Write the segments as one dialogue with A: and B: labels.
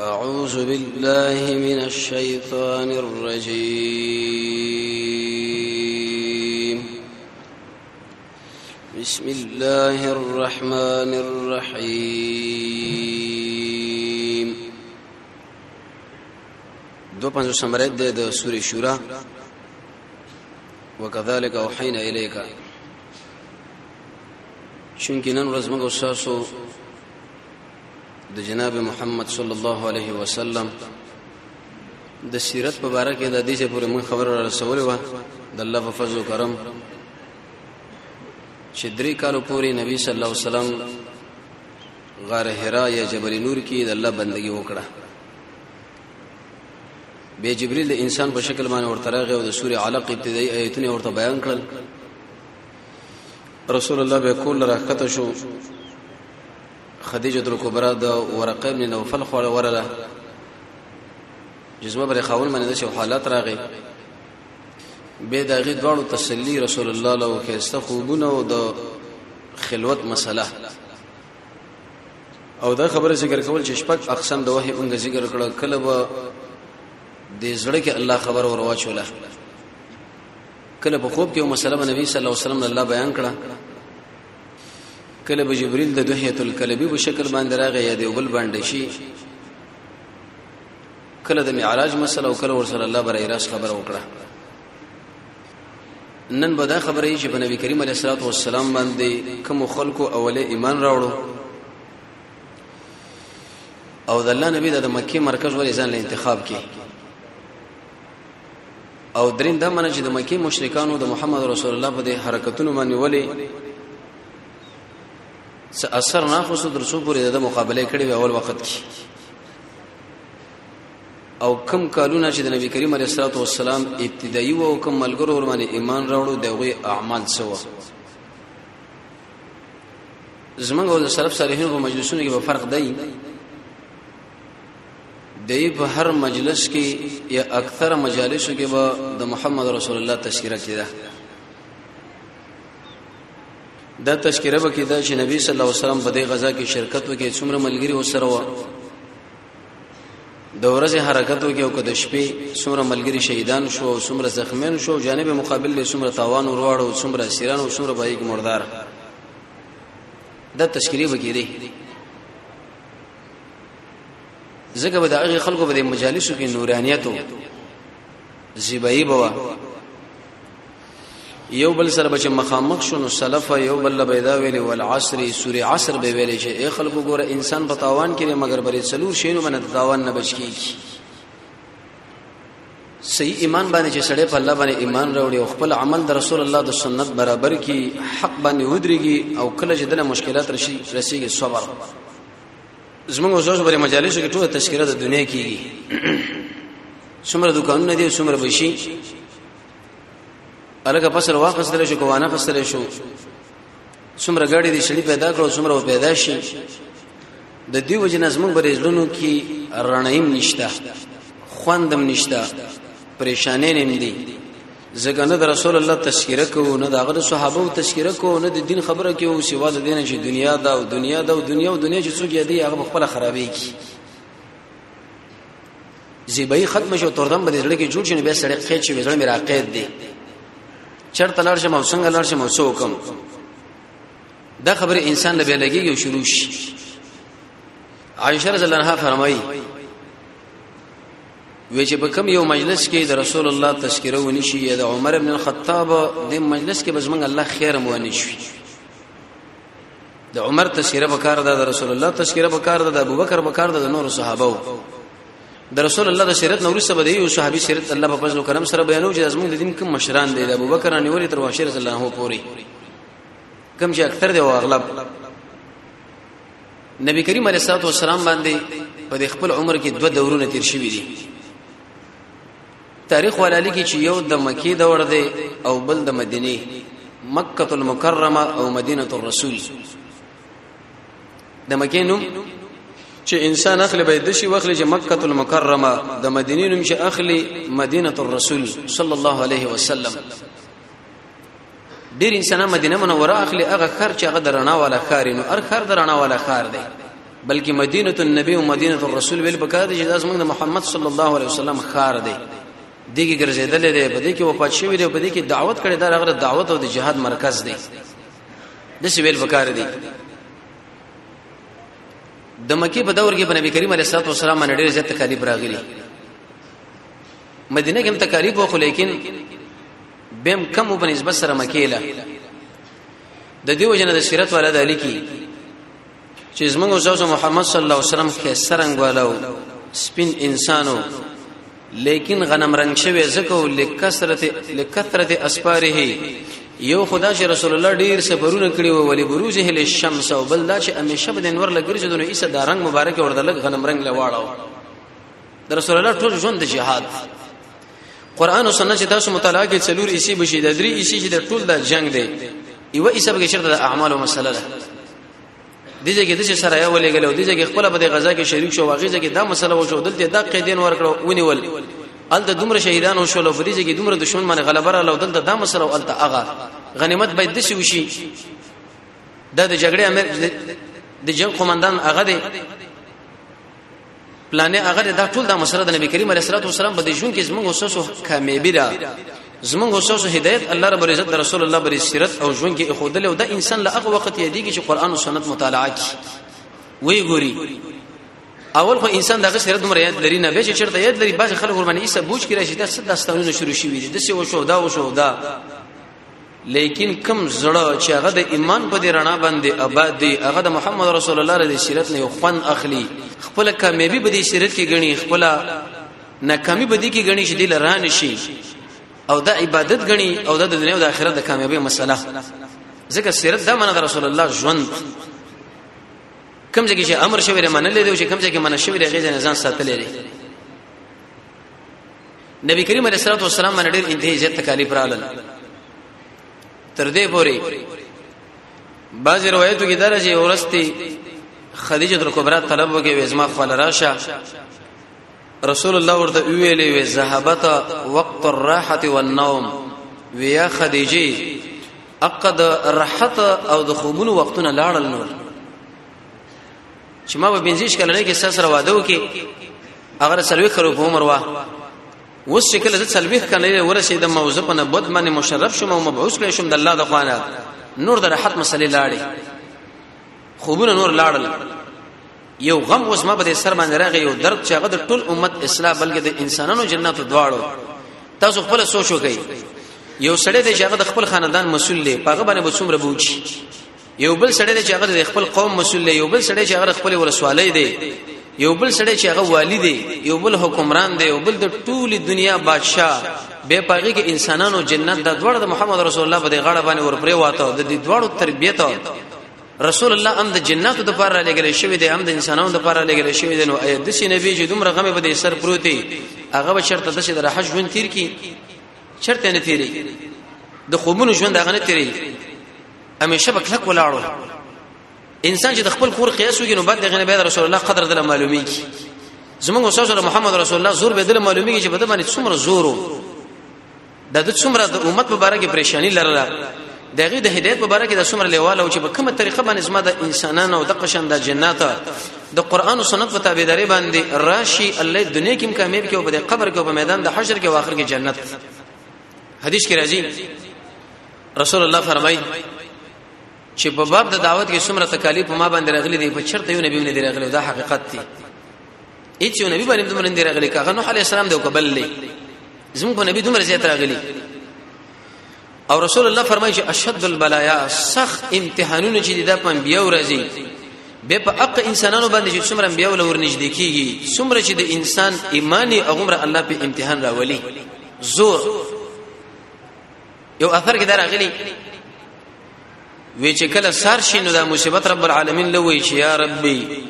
A: اعوذ بالله من الشیطان الرجیم بسم الله الرحمن الرحیم دو پنځو سمرید د سورې شورا وکذالک اوحینا الیک چونکی نن ورځ موږ تاسو د جناب محمد صلی الله علیه وسلم د سیرت په اړه کې د دې چې پورې مون خبر را رسولې و د الله په فضل او کرم چې درې کالو پورې نبی صلی الله علیه وسلم غار حرا یا جبل نور کې د الله بندگی وکړه به جبريل د انسان په شکل باندې ورته راغی او د سورې علق ابتدایي آیتونه ورته بیان کړل رسول الله به کول راکته شو خدیجه الکبرى د ورقه ابن نوفل خور ورله جزمه بر خاون باندې د شو حالت راغی به دا غي دواړو تسلی رسول الله لو کې استخوبونه او د خلوت مسله او دا خبره ذکر کول چې شپږ اقسام د وحي اونګه ذکر کړه کله به د زړه کې الله خبر او روا چوله کله په خوب کې یو مسله نبی صلی الله علیه وسلم الله بیان کړه کله به جبريل د دحیه الکلبی په شکل باندې راغی یا دی بل باندې شي کله د معراج مسله او کله ورسره الله برای راس خبر وکړه نن به دا خبره یې چې په نبی کریم علیه الصلاه والسلام باندې کوم خلکو اوله ایمان راوړو او د الله نبی د مکه مرکز ولې ځان له انتخاب کې او درین دا منه چې د مکی مشرکانو د محمد رسول الله په دې حرکتونو باندې ولې څه اثر نه خو صدر سو پورې د مقابله کړي اول وخت کې او کم کالونه چې د نبی کریم علیه الصلاه والسلام ابتدایي او کم ملګرو ور باندې ایمان راوړو دغه اعمال څه و زمونږ د سلف صالحین په مجلسونو کې به فرق دی دی په هر مجلس کې یا اکثر مجالسو کې به د محمد رسول الله تذکرہ کیده دا تذکرہ به کیده چې نبی صلی الله علیه وسلم په دې غزا کې شرکت وکړي څومره ملګری وسره و د ورځې حرکت وکړي او د شپې څومره ملګری شهیدان شو او څومره زخمیان شو جانب مقابل له څومره تاوان ورواړ او څومره اسیران او څومره بایګ مردار دا تذکرہ به کیده ځکه به د هغه خلکو په مجالسو کې نورانیت او زیبایی بوا یو بل سره بچ مخامخ شونو سلف یو بل بيدا ویلي والعصر سوره عصر به ویلي چې اے خلکو ګوره انسان په تاوان کې مګر بری څلور شینو باندې تاوان نه بچ کیږي صحیح ایمان باندې چې سړی په الله باندې ایمان راوړي او خپل عمل د رسول الله د سنت برابر کی حق باندې ودرېږي او کله چې دله مشکلات رشي رسیږي صبر زمونږ اوسوس بری مجالسو کې ټول تذکرہ د دنیا کیږي څومره دکانونه دي څومره بشي الګه فصل واخستل شو کوانه فصل شو څومره غړي دي شړي پیدا کړو څومره پیدا شي د دې وجه نه زمونږ برېزلونو کې رڼایم نشته خوندم نشته پریشانې نیم دي ځکه نه د رسول الله تذکرہ کوو نه د هغه صحابه او تذکرہ کوو نه د دین خبره کوو سوا د دین چې دنیا دا او دنیا دا او دنیا او دنیا چې څوک یې دی هغه خپل خرابې کی زیبای ختم شو تردم به زړه کې جوړ شنه به سړی قید شي زړه میرا قید دی چرته لار شم او څنګه لار شم او څه وکم دا خبره انسان له بیلګي او شروع شي عائشه رضی الله عنها فرمایي وی چې په کوم یو مجلس کې د رسول الله تذکره ونی شي یا د عمر ابن الخطاب د مجلس کې بزمن الله خیر مو ونی شي د عمر تذکره وکړ د رسول الله تذکره وکړ د ابوبکر وکړ د نور صحابه د رسول الله د شریعت نور سره دی او صحابي شریعت الله په فضل کرم سره بیانو چې زموږ د دین کوم مشران دی د ابوبکر نیولې تر واشر صلی الله پوري کوم چې اکثر دی او اغلب نبی کریم علیه الصلاه والسلام باندې په خپل عمر کې دوه دورونه تیر شوي دي تاریخ والا لیکي چې یو د مکی دور دی او بل د مدینه مکه المکرمه او مدینه الرسول د مکی نوم چې انسان اخلي به د شي وخلي چې مکه المکرمه د مدینه نوم چې اخلي مدینه الرسول صلی الله علیه وسلم ډیر انسان مدینه منوره اخلي هغه خر چې هغه درنا والا خار نو هر خر درنا والا خار دی بلکې مدینه النبی او مدینه الرسول ویل پکار دي چې داس موږ محمد صلی الله علیه وسلم خار دی دګي ګرځیدل دی په دې کې وفات شوی دی په دې کې دعوت کړي دا هغه دعوت او د جهاد مرکز دی د څه ویل پکار دي د مکی په دور کې په نبی کریم علیه الصلاه والسلام باندې ډېر زیات تکلیف راغلی مدینه کې هم تکالیف وو خو لیکن بهم کم په نسبت سره مکیله د دیو جن د سیرت والا د لیکي چې زمونږ زوج محمد صلی الله علیه وسلم کې سرنګ والو سپین انسانو لیکن غنم رنگ شوی زکو لکثرت لکثرت اسپاره یو خدا چې رسول الله ډیر سفرونه کړی وو ولی بروزه له شمس او بل دا چې همیشه د انور لګرځي دونه ایسه دا رنگ مبارک ورته لګ غنم رنگ لواړو د رسول الله ټول ژوند د جهاد قران او سنت چې تاسو مطالعه کې څلور ایسی بشي د درې ایسی چې د ټول د جنگ دی یو ایسه به شرط د اعمال او مسله ده دې ځکه د سره یو لګل او دې ځکه خپل په غزا کې شریک شو واغې ځکه دا مسله وشو دلته دا قیدین ورکړو ونیول ال د دومره شهیدان او شول فریضه کې دومره دشمن باندې غلبه را لو دلته دا مسله او الته اغا غنیمت باید د شي وشي دا د جګړې امر د جنگ قومندان هغه دی پلانې هغه دا ټول دا مسله د نبی کریم علیه الصلاه والسلام په دې ژوند کې زموږ اوسوسو کامیابی ده زموږ اوسوسو هدایت الله رب العزت د رسول الله بری سیرت او ژوند کې خودل او دا انسان له هغه وخت یادېږي چې قران او سنت مطالعه کی وی ګوري اول خو انسان دغه سره دومره یاد لري نه به چې چرته یاد لري بعض خلک ورمنې ایسه بوج کې راشي دا څه داستانونه شروع شي وي د څه وشو دا وشو دا لیکن کم زړه چې هغه د ایمان په دې رڼا باندې آباد دی هغه د محمد رسول الله رضی سیرت نه خوان اخلي خپل کامیابی به دې سیرت کې غني خپل ناکامی به دې کې غني چې دل ران شي او د عبادت غني او د دنیا او د آخرت د کامیابی مسله ځکه سیرت د منه رسول الله ژوند کم ځکه چې امر شوی منل دی او چې کم ځکه منل شوی دی غیظ نه ځان ساتلې دی نبی کریم علیه الصلاه والسلام باندې ډېر انتهایی زیات تکالیف راغلل تر دې پورې بعض روایتو کې درجه ورستي خدیجه الکبرى طلب وکي وزما خپل راشه رسول الله ورته ویلې وې ذهبت وقت الراحه والنوم ویا خدیجه اقد راحت او د خوبونو وختونه لاړل نور چې ما په بنځیش کلنې کې سره واده وکي اگر سلوي کړو په عمر وا اوس چې کله سلوي کلنې ورسېدم موضوع په نبوت باندې مشرف شوم او مبعوث کړم شوم د الله د خوانه نور د راحت مسلې لاړې خوبونه نور لاړل یو غم اوس ما په سر باندې راغی یو درد چې هغه د ټول امت اصلاح بلکې د انسانانو جنت دواړو تاسو خپل سوچ وکړئ یو سړی دی چې هغه د خپل خاندان مسول دی هغه باندې به څومره بوج یو بل سړی دی چې هغه د خپل قوم مسول دی یو بل سړی چې هغه خپل ورسوالۍ دی یو بل سړی چې هغه والی دی یو بل حکمران دی یو بل د ټولي دنیا بادشاه به پاږي کې انسانانو جنت د دوړ د محمد رسول الله په غاړه باندې ورپرې واته د دې دوړو تربیته رسول الله هم د جناتو د پاره لګل شوی دی هم د انسانانو د پاره لګل شوی دی نو اې د سي نبی چې دومره غمه په دې سر پروتي هغه به شرط د شه د رحج ژوند تیر کی شرط نه تیری د خوبونو ژوند هغه نه تیری همیشه بکلک ولاړو انسان چې د خپل کور قیاس وکړي نو بعد دغه نه به رسول الله قدر دل معلومیږي زمونږ استاد محمد رسول الله زور به دل معلومیږي چې بده باندې څومره زورو د د څومره د امت مبارکه پریشانی لرله دغه د هدایت مبارکه د څومره لیواله او چې په کومه طریقه باندې زما د انسانانو او د قشن د جنات د قران او سنت په تابعداري باندې راشي الله دنیا کې کامیاب کې او په قبر کې او په میدان د حشر کې او اخر کې جنت حدیث کې راځي رسول الله فرمایي چې په باب د دعوت کې څومره تکالیف په ما باندې راغلي دي په چرته یو نبی باندې راغلي دا حقیقت دی هیڅ یو نبی باندې دومره نه راغلي کاغه نوح علی السلام دی او قبل لې زموږ په نبی دومره زیات راغلي او رسول الله فرمایي چې اشد البلایا سخت امتحانونه چې د پم بیا ورځي به په اق انسانانو باندې چې څومره بیا ولور نږدې کیږي څومره چې د انسان ایمانی هغه الله په امتحان راولي زور یو اثر کې دا راغلی وی چې کله سار شي نو دا مصیبت رب العالمین لوي چې یا ربي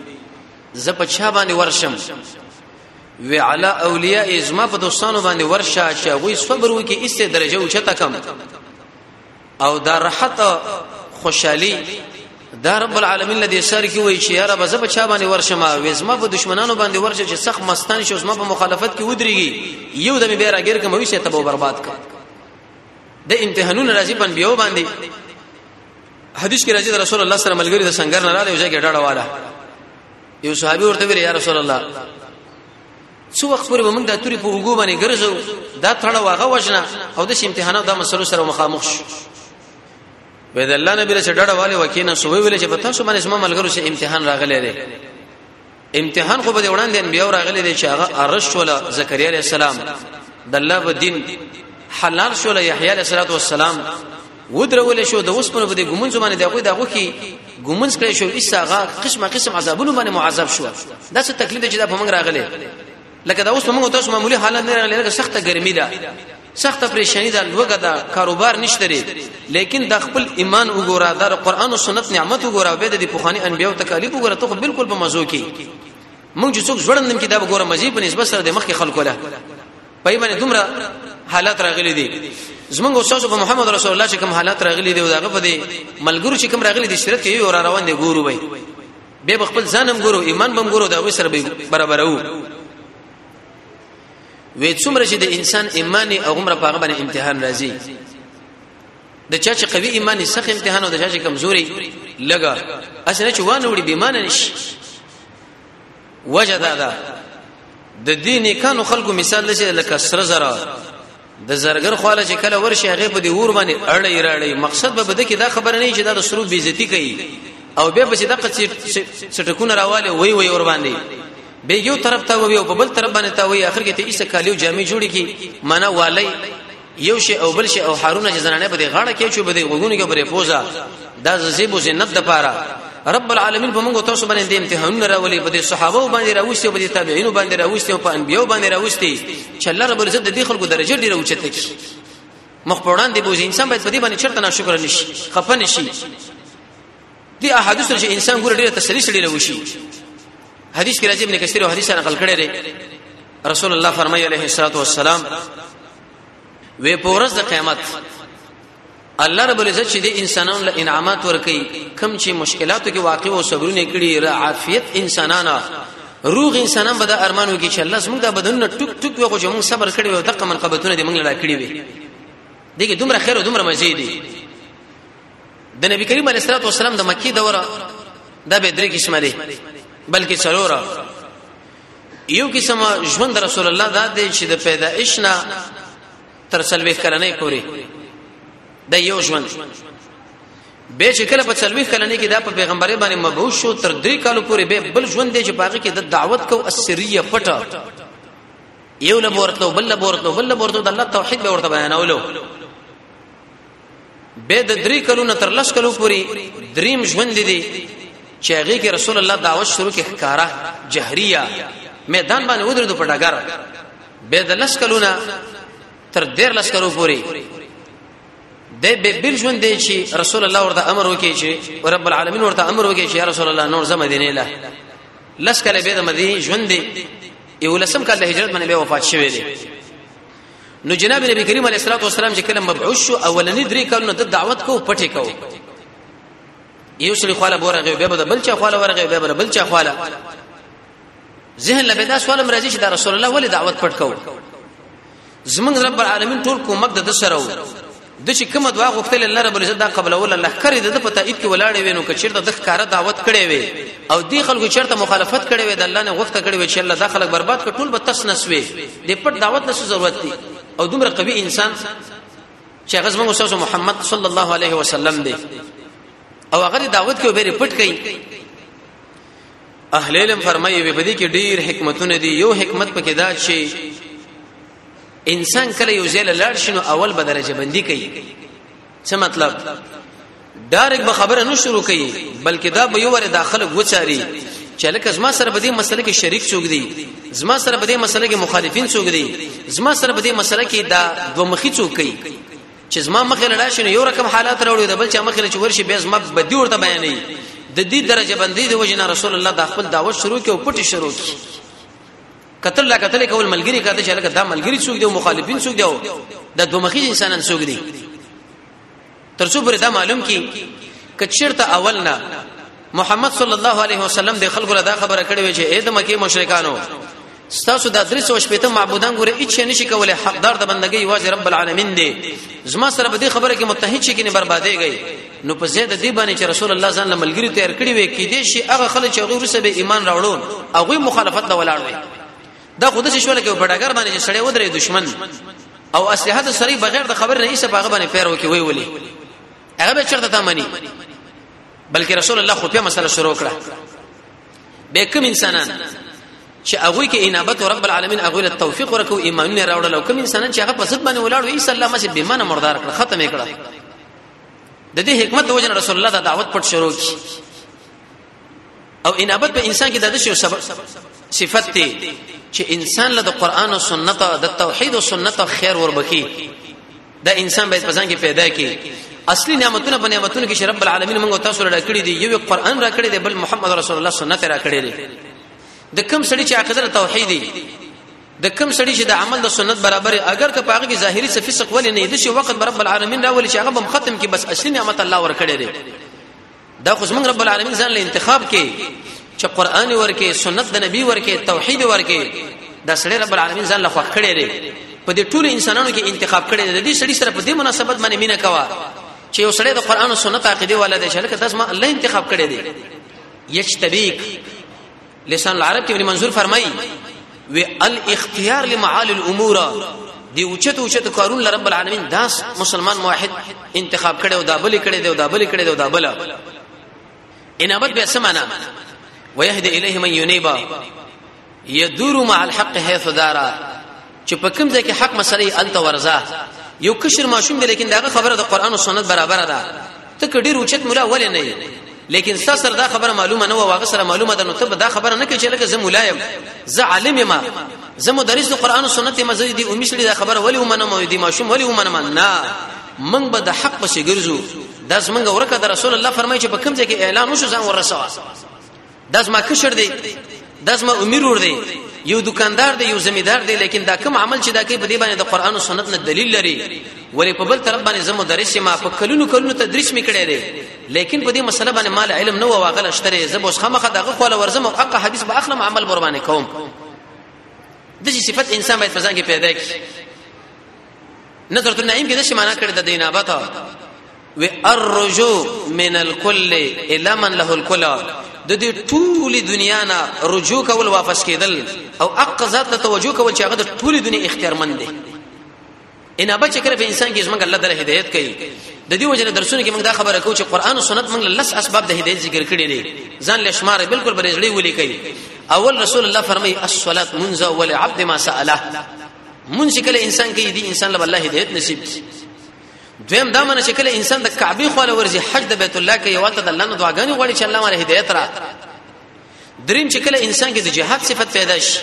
A: زه په چا باندې ورشم وی علی اولیاء ازما په دوستانو باندې ورشه چې وی صبر وکي ایسه درجه او چته کم او دا راحت خوشحالي دا رب العالمین لدی سر کی وای چې یاره بز په چا باندې ورشم وېزما په دشمنانو باندې ورشه چې سخت مستان شي زما په مخالفت کې ودرېږي یو دمه بیره غیر کوم وی چې تبو برباد کړ د امتحانونو راځي بن بیو باندې حدیث کې راځي رسول الله سره ملګری د سنگر نه راځي یو ځای کې ډاډه واله یو صحابي ورته ویل یا رسول الله څو وخت پورې موږ د توري په وګو باندې ګرځو دا تړه واغه وژنه او د امتحانات د مسلو سره مخامخ شو وې د الله نبی رسول ډډه والے وکینه سو ویل چې په تاسو باندې سم ملګرو سره امتحان راغلی دی امتحان خو به وړاندې انبیا راغلی دی چې هغه ارش ولا زکریا علی السلام د الله په دین حلال شو له یحیی علیه السلام ودرول شو د اوسپنو په دې ګمنځ باندې د غوي د غوخي ګمنځ کړی شو ایساغه قسمه قسم عذابونه باندې معذب شو دا څه تکلیف چې دا په موږ راغله لکه دا اوس په موږ تاسو معمولی حالت نه راغله لکه سخته ګرمي ده سخته پریشانی ده لوګه ده کاروبار نشته لري لیکن د خپل ایمان وګوره د قران او سنت نعمت وګوره به د پوخانی انبیو تکالیف وګوره ته بالکل په مزو کې موږ چې څوک ژوند نم کې دا وګوره مزي په نسبت سره د مخ کې خلکو له پای باندې دومره حالات راغلي دي زمونږ استاد په محمد رسول الله چې کوم حالات راغلي دي او داغه په دې ملګرو چې کوم راغلي دي شرط یې ور روان دي ګورو وای به خپل ځانم ګورو ایمان بم ګورو دا وې سره به برابرو وې څومره چې د انسان ایمان او عمر په هغه باندې امتحان راځي د چا چې قوي ایمان سخت امتحان او د چا چې کمزوري لګا اسنه چې وانه وړي بیمانه نشي وجه دا ده د دې نیکانو خلکو مثال لشه لکه سره زرا د زرګر خواله چې کله ورشي هغه په دې ور باندې اړې راړې مقصد به بده کې دا خبره نه چې دا د سرو بیزتی کوي او به په دقه چټکونه راواله وای وای ور باندې به یو طرف ته وي او په بل طرف باندې ته وي اخر کې ته ایسه کالیو جامې جوړي کی معنا والی یو شی او بل شی او هارونه چې زنانه په دې غاړه کې چې په دې وګونو کې پرې پوزا د زیب او زینت د پاره رب العالمین په موږ تاسو باندې امتحان راولي په دې صحابه باندې راوستي په دې تابعین باندې راوستي او په انبیو باندې راوستي چې الله رب العزت د دې خلکو درجه ډیره اوچته کړي مخ په وړاندې بوزي انسان باید په دې باندې چرته ناشکر نشي خپه نشي دي احادیث چې انسان ګور ډیره تسلی سړي له وشي حدیث کې راځي ابن کثیر او حدیث نقل کړی دی رسول الله فرمایي عليه الصلاه والسلام وې پورز د قیامت الله رب العزت چې د انسانانو له انعامات ورکي کم چې مشکلاتو کې واقع او صبرونه کړي را عافیت انسانانو روغ انسانان به د ارمانو کې چې الله زموږ د بدن ټک ټک وغو چې موږ صبر کړی او دغه منقبتونه دې موږ لا کړی وي دغه دومره خیر او دومره مزید دي د نبی کریم علیه الصلاه والسلام د مکی دوره دا به درې قسمه دي بلکې څلور یو قسم ژوند رسول الله دا دی چې د پیدایش نه تر څلوي کلنې پوري د یو ژوند به چې کله په څلوي کلنې کې دا په پیغمبري باندې مبعوث شو تر درې کالو پوري به بل ژوند دی چې باغ کې د دعوت کو اسریه پټه یو لبورتلو بل لبورتلو بل لبورتلو د الله توحید به ورته بیانولو به د درې کلونو تر لس کلو پوري دریم ژوند دي چې هغه کې رسول الله دعوت شروع کې ښکارا جهريه میدان باندې ودرېدو په ډګر به د لس کلونه تر ډیر لس کلو پوري د به بل ژوند دی چې رسول الله ورته امر وکړي چې رب العالمین ورته امر وکړي چې یا رسول الله نور زم مدینه له لس کله به د مدینه ژوند دی یو لسم کله هجرت باندې به وفات شوی دی نو جناب نبی کریم علیه الصلاه والسلام چې کله مبعوث شو اولنی درې کلونه د دعوت کو پټه کو یو سړي خاله بورغه به بل بلچا خاله ورغه به بل بلچا خاله ذهن لبه دا سوال مرضی چې دا رسول الله ولې دعوت پټ کو زمنګ رب العالمین ټول کومک د سره وو د چې کومه دعا غوښتل الله رب العزت دا قبلول الله کړی د په تایید کې ولاړې وینو که چیرته د ښکارا دعوت کړي وي او دی خلکو چیرته مخالفت کړي وي د الله نه غوښته کړي وي چې الله دا خلک برباد کړي ټول به تس نسوي د پټ دعوت نه ضرورت دی او دومره قوي انسان چې هغه زموږ استاد محمد صلی الله علیه وسلم دی او هغه دعوت کې وبېره پټ کړي اهل علم فرمایي په دې کې ډیر حکمتونه دي یو حکمت پکې دا چې انسان کله یو ځای لاړ شنو اول به درجه بندي کوي څه مطلب ډایرک به خبره نه شروع کوي بلکې دا به یو ور داخله وچاري چې لکه زما سره به دې مسله کې شریک څوک دی زما سره به دې مسله کې مخالفین څوک دی زما سره به دې مسله کې دا دوه مخي څوک کوي چې زما مخې لړا شنو یو رقم حالات راوړي د بل چې مخې لچ ورشي به زما بدی ورته بیانې د دې درجه بندي د وجنه رسول الله د خپل دعوت شروع کې او پټي شروع کې کتل لا کتل کول ملګری کاته چې لکه دا ملګری څوک دی او مخالفین څوک دی دا دوه مخي انسانان څوک دي تر څو پر دا معلوم کی کچرته اول نه محمد صلی الله علیه وسلم د خلکو دا خبره کړې وي چې اې د مکه مشرکانو ستاسو د درس او شپته معبودان ګوره هیڅ نشي کولای حقدار د بندګۍ واجب رب العالمین دی زما سره به دې خبره کې متحد شي کې نه بربادېږي نو په زید دی باندې چې رسول الله ځان لملګری تیار کړی وي کې دي شي هغه خلک چې هغه رسې به ایمان راوړون هغه مخالفت لا ولاړ وي دا خود څه شول کې په ډګر باندې چې سړی ودرې دشمن او اسلحه د سری بغیر د خبر نه ایسه باغ باندې پیرو کې وی ولي هغه به چرته تا مني بلکې رسول الله خو په مسله شروع کړه به کوم انسانان چې هغه کې انابت رب العالمین هغه له توفیق ورکو ایمانونه راوړل او کوم انسانان چې هغه په ضد باندې ولاړ وي صلی الله مسجد به منه مردار کړ ختم کړ د دې حکمت وجه رسول الله دا دعوت پټ شروع کی او انابت په انسان کې د دې یو سبب صفت دی چې انسان له قرآن او سنت او د توحید او سنت او خیر وربکی دا انسان باید پسان کې پیدا کی اصلي نعمتونه په نعمتونو کې رب العالمین موږ تاسو را کړی دی یو قرآن را کړی دی بل محمد رسول الله سنت را کړی دی د کم سړي چې عقیده توحیدی د کم سړي چې د عمل د سنت برابر اگر که پاګه کې ظاهري څه فسق ولې نه دي چې وخت بر رب العالمین راولي چې هغه بم ختم کې بس اصلي نعمت الله ورکړي دي دا خو زمونږ رب العالمین ځان له انتخاب کې چې قران ورکه سنت د نبی ورکه توحید ورکه دا سړي رب العالمین ځان له خوښ کړي دي په دې ټول انسانانو کې انتخاب کړي دي د دې سړي سره په دې مناسبت باندې مینا کوا چې یو سړی د قران او سنت عقیده والا دی چې لکه تاسو ما الله انتخاب کړي دي یجتبیک لسان العرب کې ابن منظور فرمایي و الاختيار لمعالي الامور دی اوچت اوچت کارون لرب العالمین داس مسلمان موحد انتخاب کړي او دا بل کړي دی او دا بل کړي دی او دا بل انابت به سمانا ويهدي اليه من ينيب يدور مع الحق حيث دارا چې په کوم ځای کې حق مسلې الته ورزه یو کشر ماشوم دی لیکن داغه خبره د قران او سنت برابر ده ته کډیر اوچت مولا ولې نه لیکن سر دا خبره معلومه نه و واغ سره معلومه ده نو ته دا خبره نه کوي چې لکه زم ولایم زه عالم ما زه مدرس قرآن او سنت ما زه دي او مشړي دا خبره ولی ومنه مو دي ماشوم ولی ومنه نه من به د حق پسې ګرځو دا زمونږ ورکه د رسول الله فرمایي چې په کوم ځای کې اعلان وشو ځان ورسوه دا زما کشر دی دا زما امیر ور دی یو دکاندار دی یو زمیدار دی لیکن دا کوم عمل چې دا کوي په دې باندې د قران او سنت نه دلیل لري ولې په بل طرف باندې زمو درس ما په کلونو کلونو تدریس میکړی دی لیکن په دې مسله باندې مال علم نه واغله شته زب اوس خامخه دغه خو ورزم او حق حدیث به اخلم عمل بر باندې کوم د دې صفت انسان باید په ځان کې پیدا کړي نظر النعیم کې د شي معنا کړی د دینابت و الرجو من الكل الى من له الكل د دې ټول دنیا نه رجوع کول واپس کېدل او اق ذات ته توجه کول چې هغه د ټول دنیا اختیارمند دی ان ابا چې کله په انسان کې زمونږ الله تعالی هدایت کوي د دې وجه درسونه کې موږ دا خبره کوو چې قران او سنت موږ لس اسباب د هدایت ذکر کړي دي ځان له شمار بالکل برېځړي ولي کوي اول رسول الله فرمایي الصلاه منذ ولعبد ما ساله منځ کله انسان کې دي انسان له الله هدایت نصیب دویم دا منه چې کله انسان د کعبه خو له ورځي حج د بیت الله کې یواته د الله نه دعاګانې غواړي چې الله مله هدایت را دریم چې کله انسان کې د جهاد صفت پیدا شي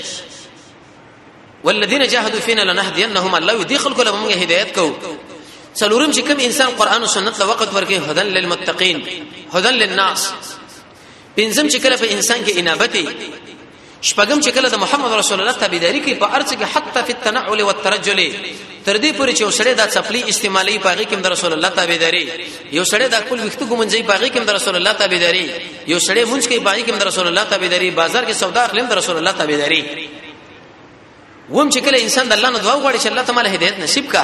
A: والذین جاهدوا فینا لنهدینهم الله یدخل کله موږ هدایت کو څلورم چې کوم انسان قران او سنت له وخت ورکه هدن للمتقین هدن للناس پنځم چې کله په انسان کې انابت شپږم چې کله د محمد رسول الله تابعداري کوي په ارڅ کې حتی فی التنعل والترجل تر دې پورې چې وسړی دا چپلی استعمالي پاږي کوم د رسول الله تابعداري یو سړی دا خپل وخت ګمنځي پاږي کوم د رسول الله تابعداري یو سړی مونږ کوي پاږي کوم د رسول الله تابعداري بازار کې سودا اخلم د رسول الله تابعداري ووم چې کله انسان د الله نه دعا وغواړي چې الله تعالی هدایت نصیب کا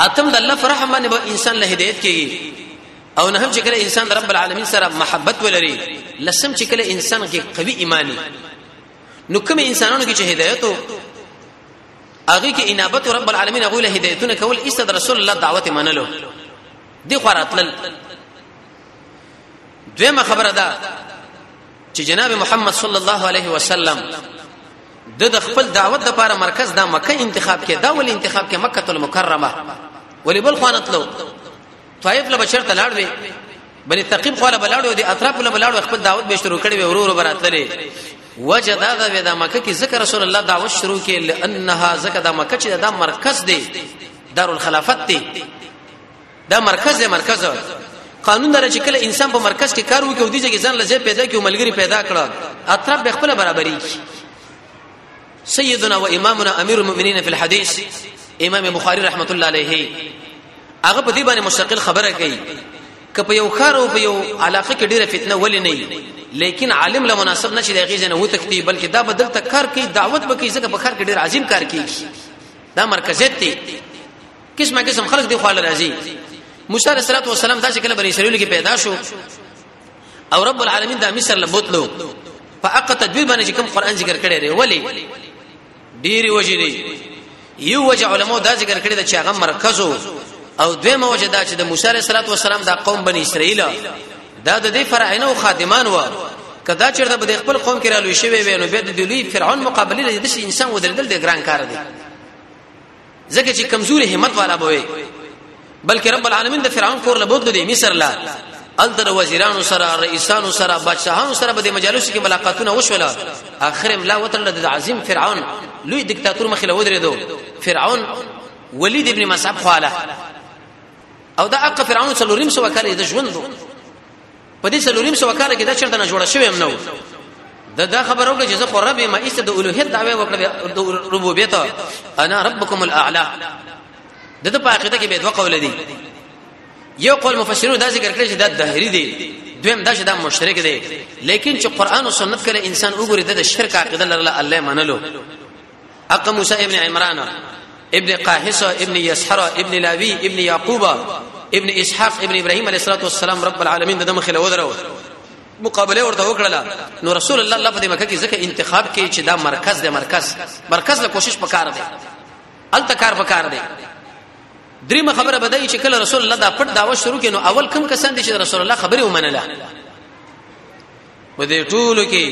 A: اتم د الله پر رحم باندې به انسان له هدایت کیږي او نه هم چې کله انسان د رب العالمین سره محبت ولري لسم چې کله انسان کې قوي ایمانی نو کوم انسانانو کې چې هدایت هغه کې انابت رب العالمین هغه له هدایتونه کول ایست د رسول الله دعوت منلو دی خو راتل دویمه خبره ده چې جناب محمد صلی الله علیه وسلم د د خپل دعوت د لپاره مرکز دا مکه انتخاب کې دا ول انتخاب کې مکه المکرمه ولی بل خوانه تلو طائف له بشرته لاړ وی بني ثقيب خو له بلاړو دي اطراف له بلاړو خپل دعوت به شروع کړي ورو ورو براتلې وجه دا دا به د مکه کې ذکر رسول الله دعوت شروع کې لانها ذکر د مکه چې دا مرکز دی دار الخلافت دی دا مرکز دی مرکز قانون دره چې کله انسان په مرکز کې کار وکړي او دې ځای ځان لځه پیدا کړي او ملګری پیدا کړه اطراف به خپل برابرۍ کی سیدنا و امامنا امیر المؤمنین فی الحدیث امام بخاری رحمت الله علیه هغه په دې باندې مستقل خبره کوي که په یو کار او په یو علاقه کې ډیره فتنه ولې نه وي لیکن عالم له مناسب نشي دغه ځنه و تکتی بلکې دا بدل تک کار کوي دعوت به کوي ځکه په کار کې ډیر عظیم کار کوي دا مرکزیت دی قسمه قسم خلق دی خو راځي موسی علیہ الصلوۃ والسلام دا چې کله بنی اسرائیل کې پیدا شو او رب العالمین دا مصر لبوتلو په اقه تدبیر باندې کوم قران ذکر کړی دی ولی ډیر وجې دی یو وجه علماء دا ذکر کړی دا چې هغه مرکزو او دویمه وجه دا چې د موسی علیہ الصلوۃ والسلام دا قوم بنی اسرائیل دا د دې فرعون او خادمان و کدا چرته به خپل قوم کې رالوي شوی وي نو به د لوی فرعون مقابله لري د انسان ودرېدل د ګران کار دی ځکه چې کمزوري همت والا بوي بلکې رب العالمین د فرعون کور له بوتلو دی مصر لا التر وزیرانو سره رئیسانو سره بادشاهانو سره به د مجالس کې ملاقاتونه وشول اخر املا وتل د عظیم فرعون لوی دیکتاتور مخې له ودرېدو فرعون ولید ابن مصعب خاله او دا اق فرعون څلورم سو کال د ژوند په دې سلوریم سو کال کې دا چرته نه جوړ شوی هم نه و دا دا خبر وکړه چې زه خو رب ما ایست د اولوهیت دعوی وکړه د ربوبیت انا ربکم الاعلى د دې په عقیده کې به دوه قول دي یو قول مفسرینو دا ذکر کړی چې دا دهری دی دویم دا چې دا مشرک دی لیکن چې قران او سنت کله انسان وګوري د شرک عقیده لرله الله منلو اق موسی ابن عمران ابن قاحص ابن يسحر ابن لاوي ابن يعقوب ابن اسحاق ابن ابراهيم عليه الصلاه والسلام رب العالمين دغه مخله ودرو مقابله ورته وکړه نو رسول الله الله په مکه کې ځکه انتخاب کې چې دا مرکز دی مرکز مرکز له کوشش پکار دی الته کار پکار دی دریمه خبره بدای چې کله رسول الله دا پټ داوا شروع کینو اول کم کسان دي چې رسول الله خبره ومنله په دې ټولو کې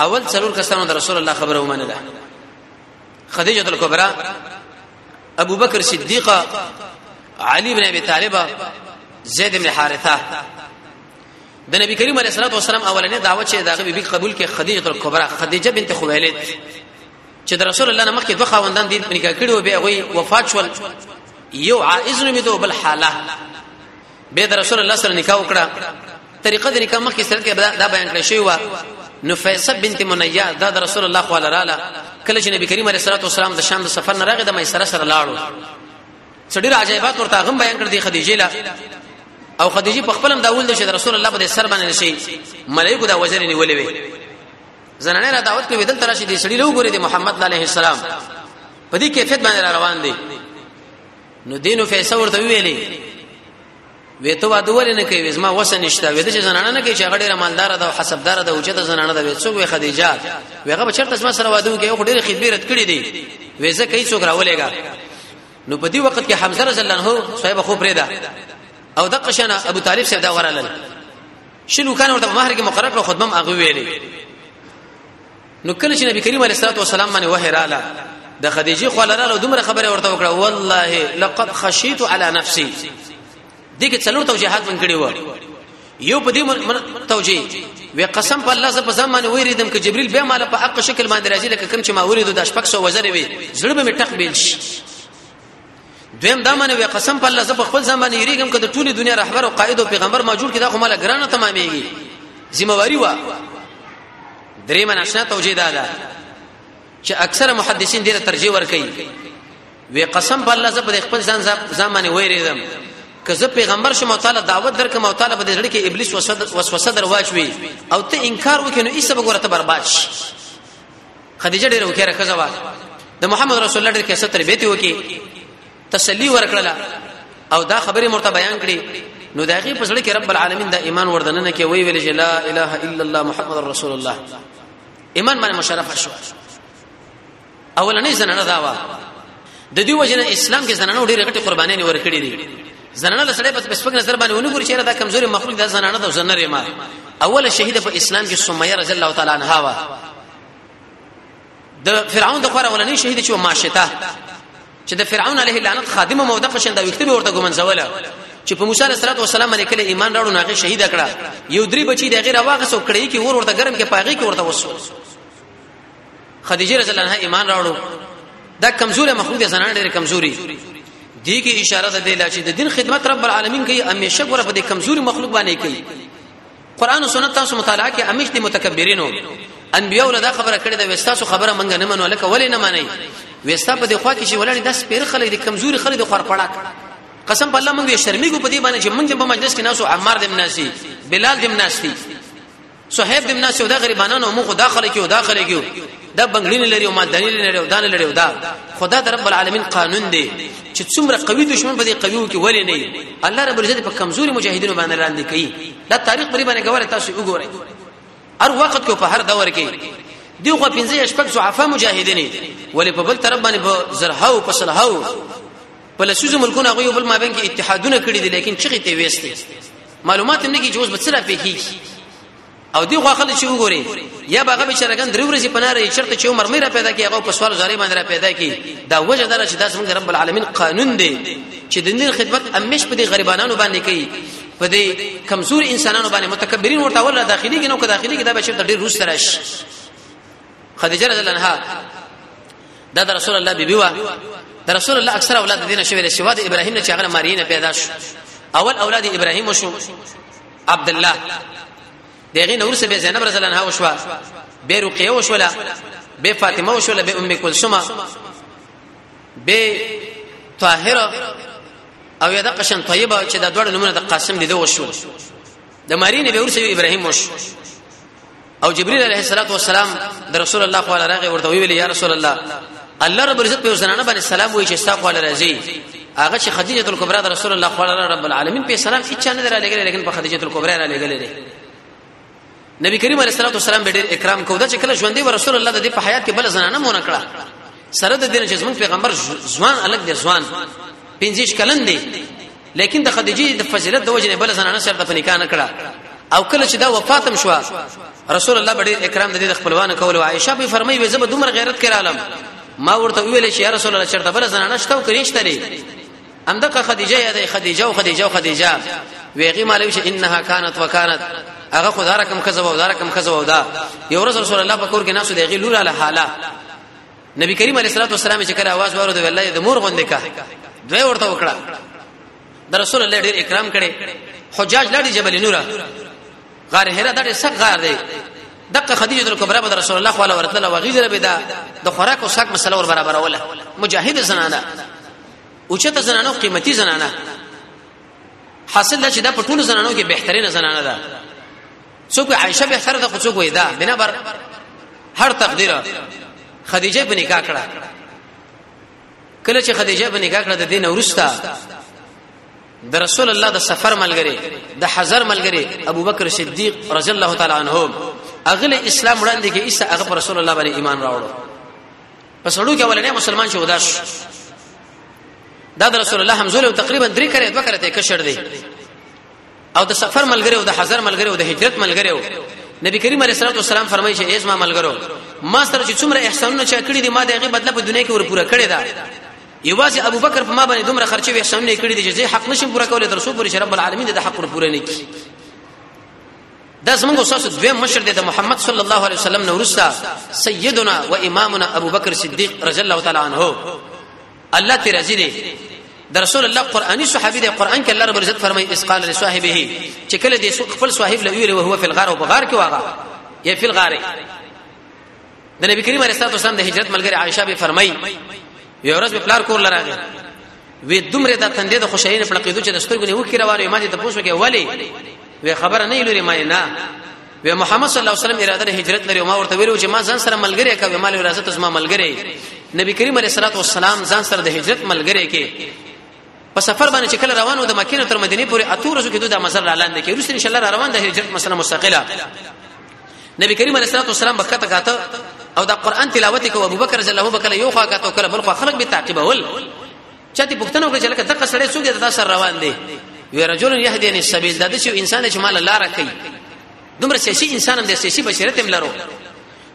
A: اول څلور کسانو د رسول الله خبره ومنله خدیجه الکبرى ابو بکر صدیق علی بن ابي طالب زید بن حارثه د نبی کریم علیه الصلاه والسلام اولنې دعوت چې داغه بیبي قبول کې خدیجه الکبرى خدیجه بنت خویلد چې د رسول الله مخکې دوه خاوندان دي نکاح کړي او به غوي وفات شول یو عائز نومې دوه بل حاله به د رسول الله سره نکاح وکړه طریقه د نکاح مخکې سره کې دا بیان کړی شوی و نفیسه بنت منیه دا د رسول الله صلی الله علیه کله چې نبی کریم علیه الصلاه والسلام د شام د سفر نه راغی د مې سره سره لاړو څډیر عجایبات ورته غم بیان کړ دی خدیجه لا او خدیجه په خپلم دا ول چې رسول الله په سر باندې نشي ملائکه دا وزن نیولې وي زنانه را دعوت کوي دلته راشي دي سړي له وګوري دي محمد عليه السلام په دې کیفیت باندې روان دي نو دینو فیصله ورته ویلې وې ته واده ولې نه کوي زما وسه نشته وې د زنانه نه کوي چې هغه ډیره مالدار ده او حسابدار ده او چې د زنانه ده وې څوک وې خدیجه وېغه به چرته زما سره واده وکړي او ډیره خدمت کړې دي وې زه کوي څوک راولېګا نو په دې وخت کې حمزه رضی الله عنه صاحب خو پرې ده او د قشنه ابو طالب صاحب دا ورالل شنو کان ورته مہر کې مقرر کړو خدمم هغه ویلې نو کله چې نبی کریم علیه الصلاه والسلام باندې وحی رااله د خدیجه خو لراله دومره خبره ورته وکړه والله لقد خشیت علی نفسی دغه څلور توجيهات من کړی و یو په دې توجیه وی قسم په الله زب زمان ویریدم ک جبريل به مال په حق شکل باندې راځي لکه کوم چې ما وریدو د شپږ سو وزر وی زړه به مټق بیل شي دویم دا منه وی قسم په الله زب خپل زمانه یریګم کده ټوله دنیا رهبر او قائد او پیغمبر ما جوړ کړه خو مال ګرانه تمامېږي ذمہ واری وا درې من آشنا توجیه دا ده چې اکثره محدثین دې ترجیح ور کوي وی قسم په الله زب خپل ځان زمانه ویریدم که زه پیغمبر شم او تعالی دعوت درکم او تعالی به دې ځړ کې ابلیس وسوسه در واچوي او ته انکار وکې نو ایسه به ګورته برباد شي خدیجه ډیره وکړه خزه وا د محمد رسول الله ډیره کیسه تربیته وکي تسلی ورکړه او دا خبره مرته بیان کړي نو دا غي پسړه کې رب العالمین دا ایمان وردننه کې وی ویل چې لا اله الا الله محمد رسول الله ایمان باندې مشرف شو اولنې زنه نه دا وا د دې وجنه اسلام کې زنانه ډېر غټي قرباني نه ورکړي دي زنانه له سړی په سپک نظر باندې ونګور چې دا کمزوري مخلوق د زنانه د زنره ما اوله شهیده په اسلام کې سمیه رضی الله تعالی عنها وا د فرعون د خوره ولنې شهیده چې ماشته چې د فرعون علیه لعنت خادمه موده په شنده وخت به ورته ګمنځوله چې په موسی علیه السلام باندې کله ایمان راوړو ناغه شهید کړه یو درې بچی دغه راواغه سو کړی کې ور ورته ګرم کې پاغي کې ورته وسو خدیجه رضی الله عنها ایمان راوړو دا کمزوره مخلوق دي زنانه ډېر کمزوري دي کې اشاره ده لا چې د دین خدمت رب العالمین کوي همیشه ګره په دې کمزوري مخلوق باندې کوي قران او سنت تاسو مطالعه کې همیش دي متکبرینو انبیو له دا خبره کړې ده وستاسو خبره منګ نه منو لکه ولې نه مانی وستا په دې خوا کې چې ولړې داس پیر خلک دي کمزوري خلک دي خور پړاک قسم په الله موږ شرمېږو په دې باندې چې موږ په مجلس کې ناسو عمار دم ناسي بلال دم ناسي صحیب دې مناسب دا غریبانانو مو خدا خلک یو دا خلک یو دا بنگلین لري او مال دلیل لري او دان لري او دا خدا د رب العالمین قانون دی چې څومره قوي دشمن په دې قویو کې ولې نه الله رب العزت په کمزوري مجاهدینو باندې لاندې کوي دا تاریخ پرې باندې ګوره تاسو وګورئ هر وخت کو په هر دور کې دی خو پنځه شپږ صحافه مجاهدین ولې په بل طرف باندې په زرهاو په سلهاو په لسوز ملکونه غو بل مابین کې اتحادونه کړی دي لیکن چغې ته وېستي معلومات نه کی جوز به سره پیخی او دی خو خلک چې وګوري یا باغه به چرګن درې ورځې پناره چرته چې عمر مې را پیدا کی هغه په سوال زارې باندې را پیدا کی دا وجه دره چې دا څنګه رب العالمین قانون دی چې د دین خدمت امیش په دې غریبانو باندې کوي په دې کمزور انسانانو باندې متکبرین ورته ولا داخلي کې نو که داخلي کې دا به چرته ډېر روس ترش خدیجه رضی الله عنها دا د رسول الله بیبي وا د رسول الله اکثر اولاد دینه شوی د شوا د ابراهیم نه چې هغه مارینه پیدا شو اول اولاد ابراهیم شو عبد الله دغه نور سره زینب رضی الله عنها وشو به رقیه وشولا به فاطمه وشولا به ام کلثومه به طاهره او یا د قشن طیبه چې د دوړ نمونه د قاسم لیدو وشو د مارینه به ورسې ابراهیم وش او جبريل عليه الصلاه والسلام د رسول الله صلی الله علیه راغه ورته ویل یا رسول الله الله رب العزت په زنانه باندې سلام وایي چې استغفر الله راځي هغه چې خدیجه کلبرا د رسول الله صلی الله علیه رب العالمین په سلام هیڅ نه درلګل لیکن په خدیجه کلبرا را لګل دي نبی کریم علیه الصلاه والسلام به ډیر اکرام کوو دا چې کله ژوندې و رسول الله د په حیات کې بل زنانه مونږ کړه سره د دین چې زموږ پیغمبر ځوان الګ دی ځوان 25 کلن دی لیکن د خدیجه د فضیلت د وجه نه بل زنانه سره د نکاح نه کړه او کله چې دا وفات هم شو رسول الله ډېر اکرام د دې خپلوان کول او عائشه به فرمایي وې زما دومره غیرت کړالم ما ورته ویل چې یا رسول الله چرته بل زنانه شته او کریشته لري اندقه خدیجه یا د خدیجه او خدیجه او خدیجه ویغي مالوي چې انها كانت وكانت هغه خدای رقم کزو او دا رقم کزو او دا یو رسول الله په کور کې ناسو دی غي لور له حاله نبی کریم علیه الصلاه والسلام چې کله आवाज ورو دی الله دې مور غوندې کا دوی ورته وکړه د رسول الله ډیر اکرام کړي حجاج لړی جبل نور غار هرا دغه سخت غار دی دغه خدیجه کبرا به رسول الله خواله ورته له وغیزره به دا د خوراک او ساک مسله ور برابر ولا مجاهد زنانه اوچته زنانه قیمتي زنانه حاصل دا چې دا په ټولو زنانو کې بهترینه زنانه ده څوک عائشه به سره د خصوص کوي دا بنا بر هر تقدیر خدیجه بن نکاح کړه کله چې خدیجه بن نکاح کړه د دین ورستا د رسول الله د سفر ملګری د حضر ملګری ابوبکر صدیق رضی الله تعالی عنہ اغله اسلام وړاندې کې عیسی هغه رسول الله باندې ایمان راوړو پس وړو کې ولنه مسلمان شو داش دا د رسول الله حمزه له تقریبا درې کړې دوه کړې ته کشر دی او د سفر ملګری او د حضر ملګری او د هجرت ملګری نبی کریم علیه الصلاه والسلام فرمایي چې ایزما ملګرو ما سره چې څومره احسانونه چا کړی دي ما دغه بدله په دنیا کې ور پوره کړی دا یوازې ابو بکر په ما باندې دومره خرچه وي احسانونه کړی دي چې زه حق نشم پوره کولای تر څو پورې رب العالمین د حق ور پوره نه کړي دا زمونږ استاد دویم مشر دی د محمد صلی الله علیه وسلم نو ورستا سیدنا و امامنا ابو بکر صدیق رضی الله تعالی عنہ الله تی راضی دی د رسول الله قرآني صحابي دی قرآن کې الله رب العزت فرمایي اس قال لصاحبه چې کله دې خپل صاحب لوي او هو په الغار او بغار کې واغا یا په الغار د نبی کریم علیه الصلاه والسلام د هجرت ملګری عائشه به فرمایي یو ورځ په پلار کور لراغه وې دومره د تندې د خوشاله نه پړقېدو چې د سترګو نه وکړه واره ما دې ته پوښتنه وکړه ولی وې خبره نه لوري ما نه وی محمد صلی الله علیه وسلم اراده هجرت لري او ما ورته ویلو چې ما ځان سره ملګری کوي مال اراده ته زما ملګری نبی کریم علیه الصلاه والسلام ځان سره د هجرت ملګری کې په سفر باندې چې کله روانو د مکینه تر مدینه پورې اتو ورځو کې دوی د مزر لاندې کې روس ان شاء الله روان د هجرت مسله مستقله نبی کریم علیه الصلاه والسلام بکته غاته او د قران تلاوت کو ابو بکر رضی الله عنه کله یو خوا غاته کله بل خوا خلق به تعقیب ول چاته پښتنه وکړه چې لکه دغه سړی څوګه د تاسو روان دی وی رجل يهديني السبيل دا د شو انسان چې مال لار کوي دومره سیاسي انسان هم د سیاسي بشریت هم لرو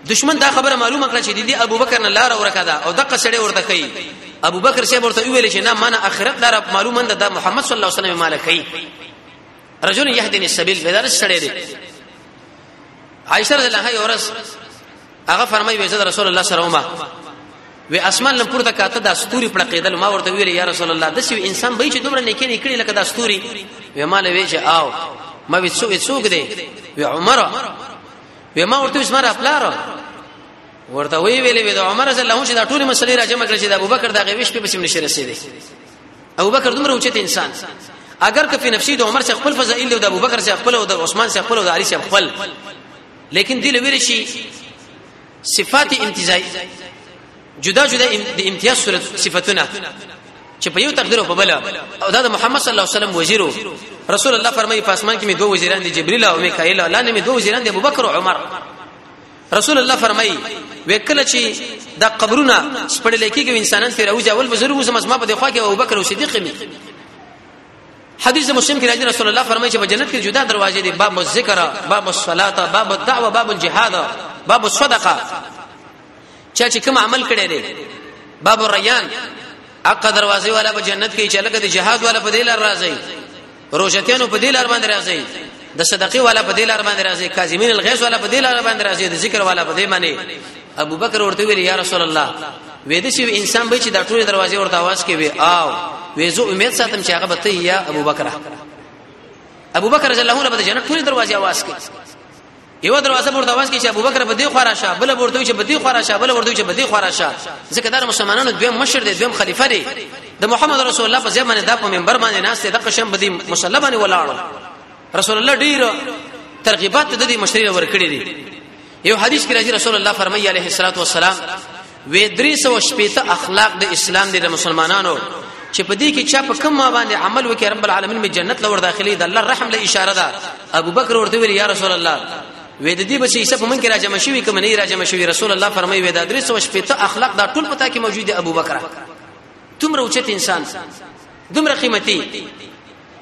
A: دشمن دا خبره معلومه کړه چې د ابو بکر نه لار ورکه ده او دغه سړی ورته کوي ابو بکر صاحب ورته ویل چې نه مانه اخرت لار معلومه ده د محمد صلی الله علیه وسلم مال کوي رجل يهديني السبيل دا سړی دی عائشه رضی الله عنها ورس هغه فرمایي وزد رسول الله صلی الله علیه وسلم وی اسمان لم پورته کاته د استوري په قیدل ما ورته ویل یا رسول الله د سی انسان به چې دومره نیکي نه کړی لکه د استوري وی مال وی چې آو ما وی څو څوک دی وی عمر وی ما ورته اسمه را پلار ورته وی ویلې وی د عمر رضی الله عنه چې دا ټول مسلې را جمع کړې چې د ابوبکر دغه ویش په بسم نشه رسیدي ابو بکر دومره اوچت انسان اگر که په نفسي د عمر څخه خپل فضائل او د ابو بکر څخه خپل او د عثمان څخه خپل او د علي څخه خپل لیکن دی لویل شي صفات امتزاج جدا جدا د امتیاز صورت صفاتونه چې په یو تقدیر په بل او دا د محمد صلی الله علیه وسلم وزیرو رسول الله فرمایي په اسمان کې مې دوه وزیران دي جبرئیل او میکائیل لاندې مې دوه وزیران دي ابوبکر او عمر رسول الله فرمایي وکله چې دا قبرونه سپړل کېږي انسانان پیر اوځي اول وزر وزم اسما په دخوا کې ابوبکر او صدیق می حدیث مسلم کې راځي رسول الله فرمایي چې په جنت کې جدا دروازې دي باب الذکر باب الصلاه باب الدعوه باب الجهاد باب الصدقه چا چې کوم عمل کړی دی باب الريان اقا دروازې والا په جنت کې چې لکه د جهاد والا په دې لار راځي روزتیانو په دې لار باندې راځي د صدقې والا په دې لار باندې راځي کاظمین الغیظ والا په دې لار باندې راځي د ذکر والا په دې باندې ابو بکر ورته ویل یا رسول الله وې د شي انسان به چې د ټولې دروازې ورته आवाज کوي او وې زه امید ساتم چې هغه به ته یا ابو بکر ابو بکر رضی الله عنه به د جنت ټولې دروازې आवाज کوي یو دروازه ورته واس کې چې ابوبکر په دې خوا راشه بل ورته چې په دې خوا راشه بل ورته چې په دې خوا راشه ځکه دا مسلمانانو دویم مشر دی دویم خلیفہ دی د محمد رسول الله په ځای باندې د په منبر باندې ناس ته د قشم بدی مصلی باندې ولاړ رسول الله ډیر ترغیبات د دې مشري ور کړی دی یو حدیث کې راځي رسول الله فرمایي عليه الصلاه والسلام وې درې سو شپېته اخلاق د اسلام دی د مسلمانانو چې په دې کې چا په کوم ما باندې عمل وکړي رب العالمین می جنت لور داخلي د الله رحم له اشاره ده ابو بکر ورته ویل یا رسول الله وې د دې بچي سب من کې راجم شوی کوم نه راجم شوی رسول الله فرمایي وې دا درې سو شپېته اخلاق دا ټول پتا کې موجود دی ابو بکر تمره اوچت انسان دومره قیمتي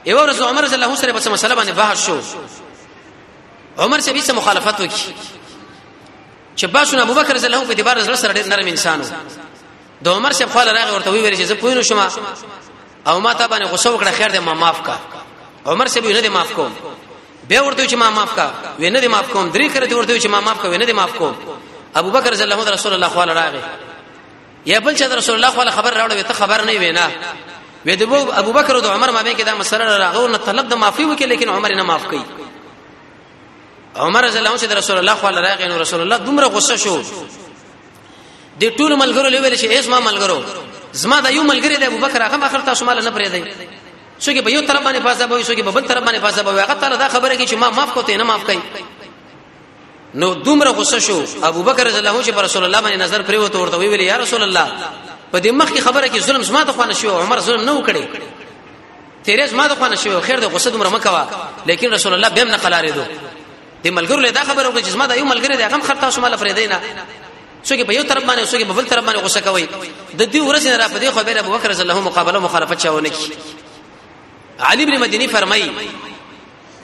A: یو ورځ عمر رضی الله سره په مسله باندې بحث شو عمر سبي سره مخالفت وکړي چې باسو ابو بکر رضی الله عنه په اعتبار زړه سره ډېر نرم انسان و د عمر صاحب خپل راغی ورته ویل چې زه پوینو شم او ما ته باندې غوسه وکړه خیر دې ما معاف کا عمر صاحب نه دې معاف کوم به ورته چې ما معاف کا وینه دې معاف کوم درې کړه دې ورته چې ما معاف کا وینه دې معاف کوم ابو بکر رضی الله عنه رسول الله خواله راغی یا بل چې رسول الله خواله خبر راوړ وي ته خبر نه وینا وې د ابو بکر او عمر مابین کې دا مسله راغو نه طلب د معافي وکړي لیکن عمر نه معاف کړي عمر رضی الله عنه چې رسول الله صلی الله علیه رسول الله دومره غصه شو د ټول ملګرو لویل چې ایس ما ملګرو زما د یو ملګری د ابوبکر هغه اخر تاسو مال نه پرې دی څوګي په یو طرف باندې فاصله وي څوګي په بل طرف باندې فاصله وي هغه تعالی دا خبره کوي چې ما معاف کوته نه معاف کوي نو دومره غصه شو ابوبکر رضی الله عنه چې پر رسول الله باندې نظر پرې وته ورته ویل یا رسول الله په دې مخ کې خبره کې ظلم زما ته خوانه شو عمر ظلم نه وکړي تیرز ما د خوانه شوی خیر د غصه دومره مکوا لیکن رسول الله بهم نه قلارې دو د ملګرو له دا خبره وکړه چې ما د یو ملګری د هغه خرتا شو مال فریدینا څوک په یو طرف باندې څوک په بل طرف باندې غصه کوي د دې ورځې نه را په دې خو به ابو بکر رضی الله مقابله مخالفت چاونه کی علی ابن مدینی فرمایي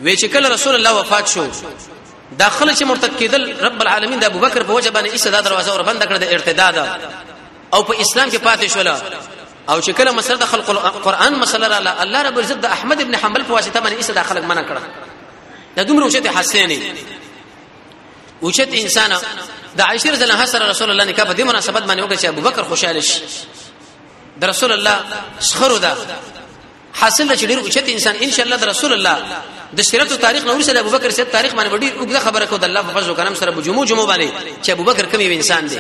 A: وی چې کله رسول الله وفات شو داخله چې مرتد کېدل رب العالمین د ابوبکر په وجه باندې ایسه دا دروازه ور بند کړه د ارتداد او په اسلام کې پاتې شول او چې کله مسله د خلق القرآن مسله را الله رب عزت د احمد ابن حنبل په واسطه باندې ایسه د خلق منع کړه دا دومره اوچته حسین دی اوچت انسان د عائشه رضی الله سره رسول الله نکاح په دې مناسبت باندې وکړ چې ابوبکر خوشاله شي د رسول الله سخرو ده حاصل چې ډیر اوچت انسان ان شاء الله د رسول الله د سیرت او تاریخ نور سره ابوبکر سره تاریخ باندې ډیر وګړه خبره کو د الله په فضل او کرم سره بجمو جمو باندې چې ابوبکر کوم انسان دی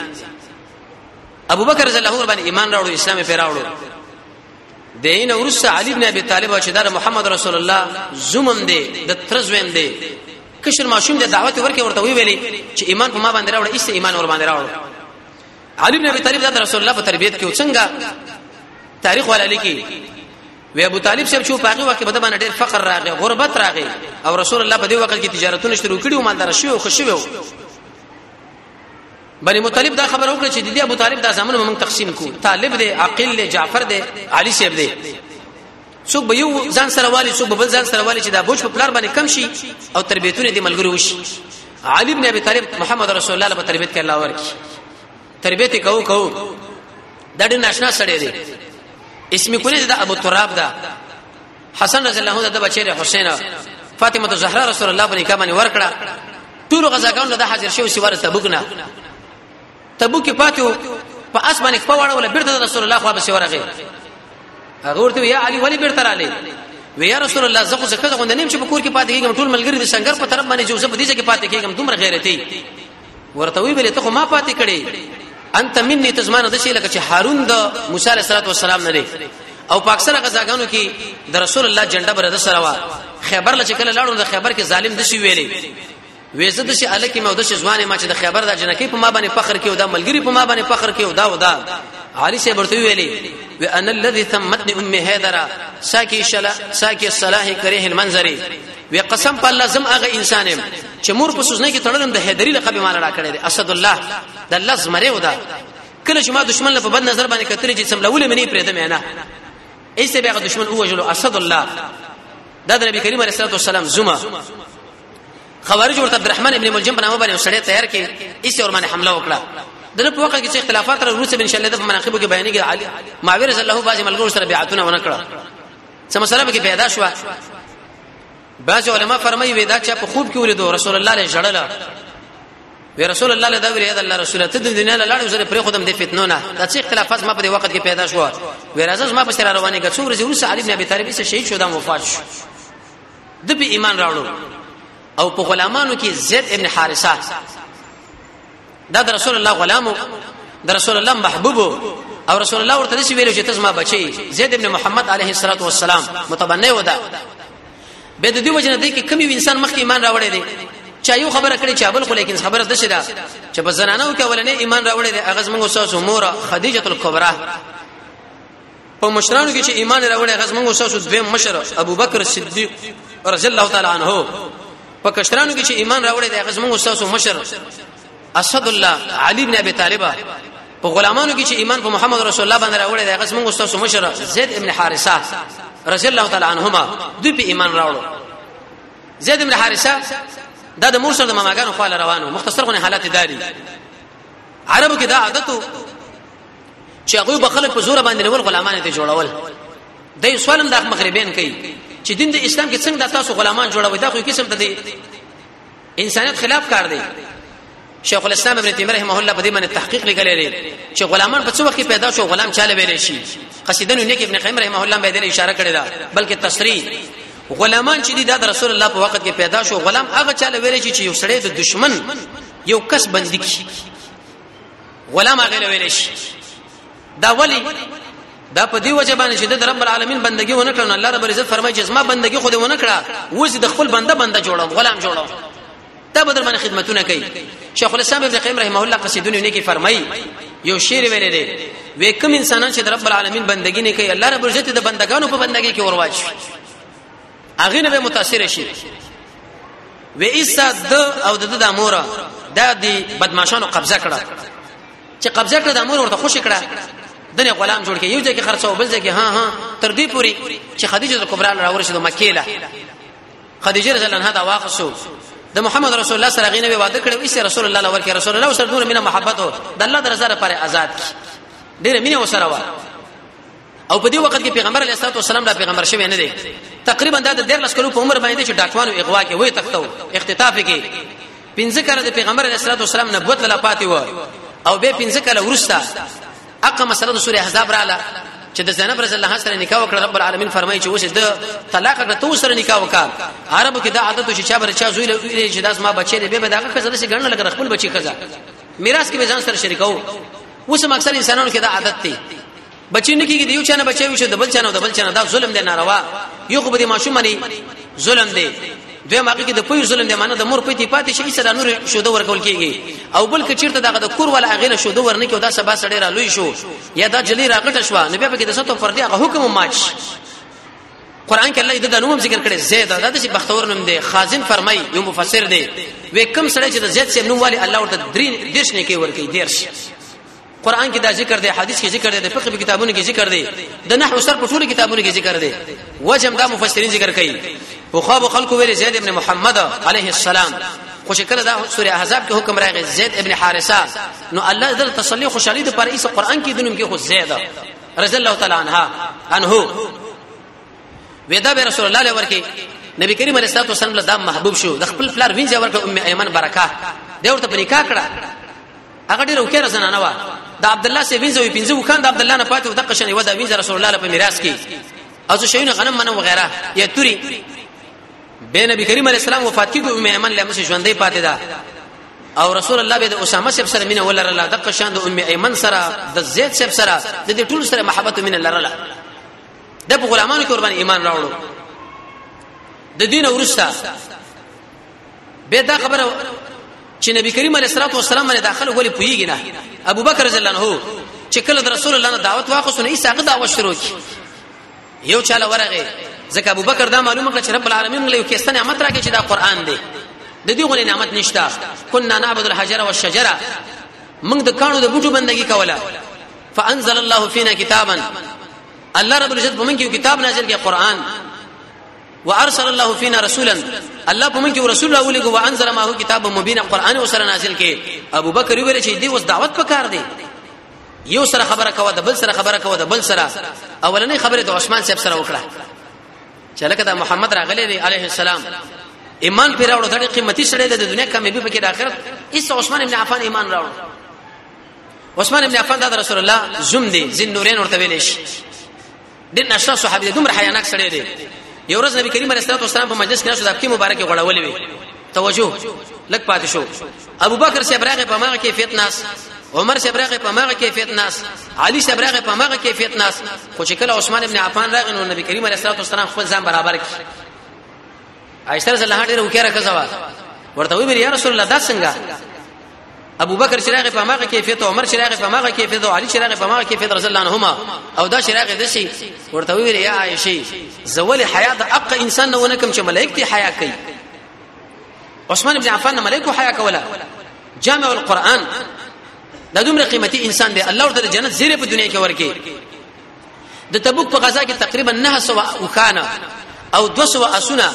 A: ابو بکر رضی الله عنه باندې ایمان راوړو اسلام یې پیراوړو دین ورسته علی ابن ابي طالب او چې دا محمد رسول الله زومم دی د ترزویم دی کشر ماشوم د دعوت ورکې ورته وی ویلي چې ایمان په ما باندې راوړ ایسته ایمان ور باندې راوړ علی ابن ابي طالب د رسول الله په تربيت کې څنګه تاریخ ولا لیکي وی ابو طالب صاحب شو پاغي وخت بده باندې ډېر فقر راغی غربت راغی او رسول الله په دې وخت کې تجارتونه شروع کړي او مالدار شو او خوشو بني مطلب دا خبر وکړه چې د دې ابو طالب دا زامن موږ تقسیم کو طالب دی عقل دی جعفر دی علي صاحب دی څوک به یو ځان سره والی څوک به بل ځان سره والی چې دا بوج په پلار باندې کم شي او تربیتونه دې ملګری وشي علي ابن ابي طالب محمد رسول الله له تربیت کې الله ورکی تربیت کو کو دا ډېر ناشنا سړی دی اسم کونه دا ابو تراب دا حسن رضی الله عنه د بچی حسین فاطمه الزهرا رسول الله باندې کمن ورکړه ټول غزاګانو د حاضر شو سی ورته تبوک نه تبوک پاتو په اسمانه په وړه ولا بیرته رسول الله خو به سی ورغه هغه ورته یا علی ولی بیرته را لې وی یا رسول الله زه خو زکه غوند نیم چې په کور کې پاتې کېږم ټول ملګری د سنگر په طرف باندې جوزه په دې ځای کې پاتې کېږم دومره غیرتي ورته وی بل ته خو ما پاتې کړي انت مني تزمان د شي لکه چې هارون د موسی عليه السلام نه دی او په اکثره غزاګانو کې د رسول الله جنډه بر سره وا خیبر لچ کله لاړو د خیبر کې ظالم د شي ویلې وېزه د شي الکه مو د شي ځوانه ما چې د خیبر د جنکی په ما باندې فخر کې او د ملګری په ما باندې فخر کې او دا او دا علي سي برته ویلې و انا الذي ثمتني امي هيدرا ساكي شلا ساكي الصلاح كريه المنظري وی قسم په الله زم هغه انسان يم چې مور په سوزنه کې تړلم د حیدری لقب مال را کړی دی اسد الله د الله زمره ودا کله چې ما دشمن له په بد نظر باندې کتل چې سملول مې نه پرې دمه نه ایسه بیا دشمن اوجلو اسد الله دا د نبی کریم علیه الصلاه والسلام زما خوارج ورته عبدالرحمن ابن ملجم بنامه باندې سړی تیار کړي ایسه ور باندې حمله وکړه دغه په وخت کې چې اختلافات را روسه ان شاء الله د مناقبو کې بیانې کې معاویه رضی الله باز ملګرو سره بیعتونه ونکړه څه مسله به کې پیدا شو بعض علما فرمایي ودا چې په خوب کې ولیدو رسول الله له جړل وی رسول الله له دا ویل دا الله رسول ته د دنیا له لاړو سره پرې خودم د فتنو نه د څه اختلافات ما په دې وخت کې پیدا شو وی راځه ما په سره روانه ګڅو ورځې ورسره علي بن ابي طالب سره شهید شو دا وفات شو د به ایمان راوړو او په غلامانو کې زید ابن حارثه دا د رسول الله غلامو د رسول الله محبوب او رسول الله ورته چې ویلو چې تاسو ما بچي زید ابن محمد علیه الصلاۃ والسلام متبنه ودا به د دې وجنه دی کې کمی انسان مخکې ایمان راوړی دی چا یو خبره کړې چا بل خو لیکن خبره د شدا چې په زنانو کې ولنې ایمان راوړی دی اغاز موږ سوسو مور خدیجه الکبرى په مشرانو کې چې ایمان راوړی هغه زمونږ اوساسو دویم مشر ابو بکر صدیق رضی الله تعالی عنہ په کشرانو کې چې ایمان راوړی دی هغه زمونږ اوساسو مشر اسد الله علي بن ابي طالب په غلامانو کې چې ایمان په محمد رسول الله باندې راوړی دی هغه زمونږ اوساسو مشر زید ابن حارثه رضی الله تعالی عنهما دوی په ایمان راوړو زید ابن حارثه دا د مور سره د ماماګانو خواله روانو مختصر غو حالت داري عربو کې دا عادت چې هغه به خلک په زور باندې نیول غلامان ته جوړول د سوالم د مغربین کوي چې دین د اسلام کې څنګه د تاسو غلامان جوړوي دا خو قسم ته دی انسانیت خلاف کار دی شیخ الاسلام ابن تیمیه رحمه الله په دې باندې تحقیق لیکلی دی چې غلامان په څه وخت کې پیدا شو غلام چاله ویل شي قصیده نو نیک ابن قیم رحمه الله به دې اشاره کړې ده بلکې تصریح غلامان چې دي د رسول الله په وخت کې پیدا شو غلام هغه چاله ویل شي چې یو سړی د دشمن یو کس بندي کی غلام هغه له ویل شي دا ولی دا په دی وجه باندې چې د رب العالمین بندگی ونه کړو الله رب العزت فرمایي چې زما بندگی خو دې ونه کړه اوس د خپل بنده بنده جوړو غلام جوړو دا بدر باندې خدمتونه کوي شیخ الاسلام ابن قیم رحمه الله قصیدونه نه کې فرمایي یو شعر ویل دی وې کوم انسانان چې د رب العالمین بندگی نه کوي الله رب العزت د بندگانو په بندگی کې ورواچي هغه نه به متاثر شي و ایسا د او د د امورا د دې بدمعشانو قبضه کړه چې قبضه کړه د امور ورته خوشی کړه دنه غلام جوړ کې یو ځای کې خرڅو بل ځای کې ها ها تر دې پوري چې خدیجه کبرا را ورسېده مکه له خدیجه رضی الله عنها دا واخصو د محمد رسول الله سره غینه به واده کړو ایسه رسول الله لور کې رسول الله سره دونه مینه محبت او د الله درزه لپاره آزاد کی ډېر مینه وسره و او په دې وخت کې پیغمبر علیه الصلاه والسلام دا پیغمبر شوی نه دی تقریبا دا د 13 کلو په عمر باندې چې ډاکوانو اغوا کې وې تختو اختطاف کې پنځه کاله د پیغمبر علیه الصلاه والسلام نبوت لا پاتې و او به پنځه کاله ورستا اقا مسله د سوره احزاب رااله چې د زینب رضی الله سره نکاح وکړ رب العالمین فرمایي چې اوس د طلاق کړه تو سره نکاح وکړ عربو کې دا عادت چې چا بر چا زوی له چې داس ما بچی دی به داګه کزه سره ګڼل لګ خپل بچی کزه میراث کې به ځان سره شریکاو اوس مکسل انسانانو کې دا عادت دی بچی نه کیږي دیو چانه بچی وشه د بل چانه د بل چانه دا ظلم دی ناروا یو خو به ماشوم باندې ظلم دی دوی ماګه کې د پوی ظلم دی معنی د مور پېتی پاتې شي سره نور شوده ورکول کیږي او بل کچیرته دغه د کور ولا اغله شوده ورنه کې دا سبا سړی را لوی شو یا دا جلی راغټ شو نو بیا په کې د ستو فردي هغه حکم ماچ قران کې الله د نوم ذکر کړي زید دا د بختور نوم دی خازن فرمای یو مفسر دی وې کم سړی چې د زید سیم نوم والی الله ورته درین دیش نه کې ورکی دیرش قران کې دا ذکر دی حدیث کې ذکر دی د فقه په کتابونو کې ذکر دی د نحو سر په ټولو کتابونو کې ذکر دی وجم دا مفسرین ذکر کوي او خو خلکو ویل زید ابن محمد علیه السلام خو چې کله دا سوره احزاب کې حکم راغی زید ابن حارثه نو الله در تسلی خوشالي د پر ایس قران کې دنم کې خو زید رضی الله تعالی عنها انه ودا به رسول الله لور کې نبی کریم علیه الصلاه والسلام له دام محبوب شو د خپل فلار وینځه ورکړه ام ایمن برکات دا ورته پنیکا کړه هغه ډیر وکړه زنانه وا د عبد الله سي وینځو پینځو وکاند عبد الله نه پاتې د قشنې ودا وینځ رسول الله په میراث کې او څه شیونه غنم منه وغیرہ یا توري به نبی کریم علیه السلام وفات کیږي ام ایمن له مسه ژوندې پاتې ده او رسول الله به د اسامه سب سره مینه ولر الله د قشان د ام ایمن سره د زید سب سره د دې ټول سره محبت مینه لرله د غلامانو قربان ایمان راوړو د دین ورسته به دا خبره چې نبی کریم علیه الصلاه والسلام باندې داخله ولې پویږي نه ابو بکر رضی الله عنه چې کله د رسول الله نه دعوت واخصو نه ایساغه دعوت شروع کی یو چاله ورغه ځکه ابو بکر دا معلومه کړ چې رب العالمین له کیسه نعمت راکړي چې دا قران دی د دې غوړي نعمت نشتا كنا نعبد الحجر والشجره موږ د کانو د بوټو بندگی کوله فانزل الله فينا كتابا الله رب العزت موږ یو کتاب نازل کړ قران وارسل الله فينا رسولا الله په منځ رسول الله ولګو وانزل ما هو کتاب مبين قران وسره نازل کې ابو بکر ویل چې دی اوس دعوت پکار دی یو سره خبره کوه د بل سره خبره کوه د بل سره اولنې خبره د عثمان صاحب سره وکړه چې لکه دا محمد راغلی دی عليه السلام ایمان پر راوړو دغه قیمتي سره د دنیا کامیابی پکې د آخرت ایس عثمان ابن عفان ایمان راوړو عثمان ابن عفان دا رسول الله زم دی زین نورین ورته ویل شي ډېر نشه صحابي دی دومره حیاناک سړی دی یو ورځ نبی کریم علیه الصلاه والسلام په مجلس کې نشو د خپل مبارک غړولې وي توجه لک پاتې شو ابو بکر صاحب راغی په ماغه کیفیت ناس عمر صاحب راغی په ماغه کیفیت ناس علي صاحب راغی په ماغه کیفیت ناس خو چې کله عثمان ابن عفان راغی نو نبی کریم علیه الصلاه والسلام خپل ځان برابر کړ عائشہ رضی الله عنها ډېر وکړه کزوا ورته وی یا رسول الله دا څنګه ابو بکر شراغ په ماغه کیفیت عمر شراغ په ماغه کیفیت علی شراغ په ماغه کیفیت رسول الله عنهما او دا شراغ د شي ورته ویل یا عائشه زول حیا د اق انسان نه ونه کوم چې ملائک ته حیا کوي عثمان ابن عفان نه ملائکه حیا کوله جامع القرآن دا دومره قیمتي انسان دی الله ورته جنت زیره په دنیا کې ورکي د تبوک په غزا کې تقریبا 900 وکانه او 200 اسونه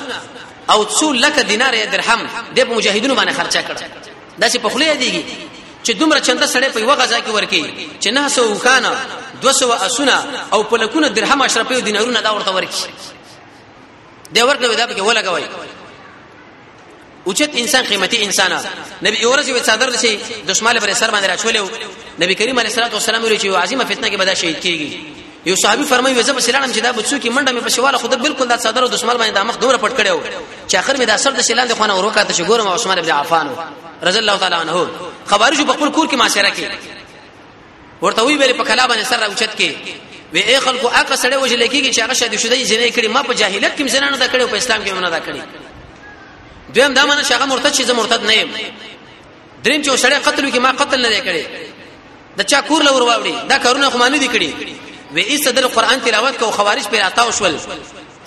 A: او څو لک دینار یا درهم د مجاهدینو باندې خرچه کړ دا چې په خله دیږي چې دومره چنده سړې په یو غزا کې ورکی چې 900 وکانه 200 اسونه او په لکونو درهم اشرفي دینارونه دا ورته ورکی دی ورکړه دا پکې ولګوي اوچت انسان قیمتي انسان نبی اورز وی صدر دشي دشمال پر سر باندې راچولیو نبی کریم علیه الصلاه والسلام ویل چې عظیمه فتنه کې بدا شهید کیږي یو صحابي فرمایي وځه په سلام چې دا بچو کې منډه مې په شواله خود بالکل دا صدر او دشمال باندې د مخ دوره پټ کړو چې اخر مې دا سر د شلان د خونه ورو کاته چې ګورم عثمان ابن عفان رضی الله تعالی عنہ خوارج په خپل کور کې معاشره کې ورته وی ویل په کلا باندې سر راوچت کې وی اي خلکو هغه سړی وجل کېږي چې هغه شادي شوی دی جنې کړي ما په جاهلیت کې زنانه دا کړي په اسلام کې نه دا کړي دویم دا معنی چې هغه مرتد شي زه مرتد نه یم دریم چې سړی قتل وکي ما قتل نه دی کړي د چا کور لور واوړي دا کارونه خو ما نه دي کړي وې ایست د قران تلاوت کو خوارج پر عطا وشول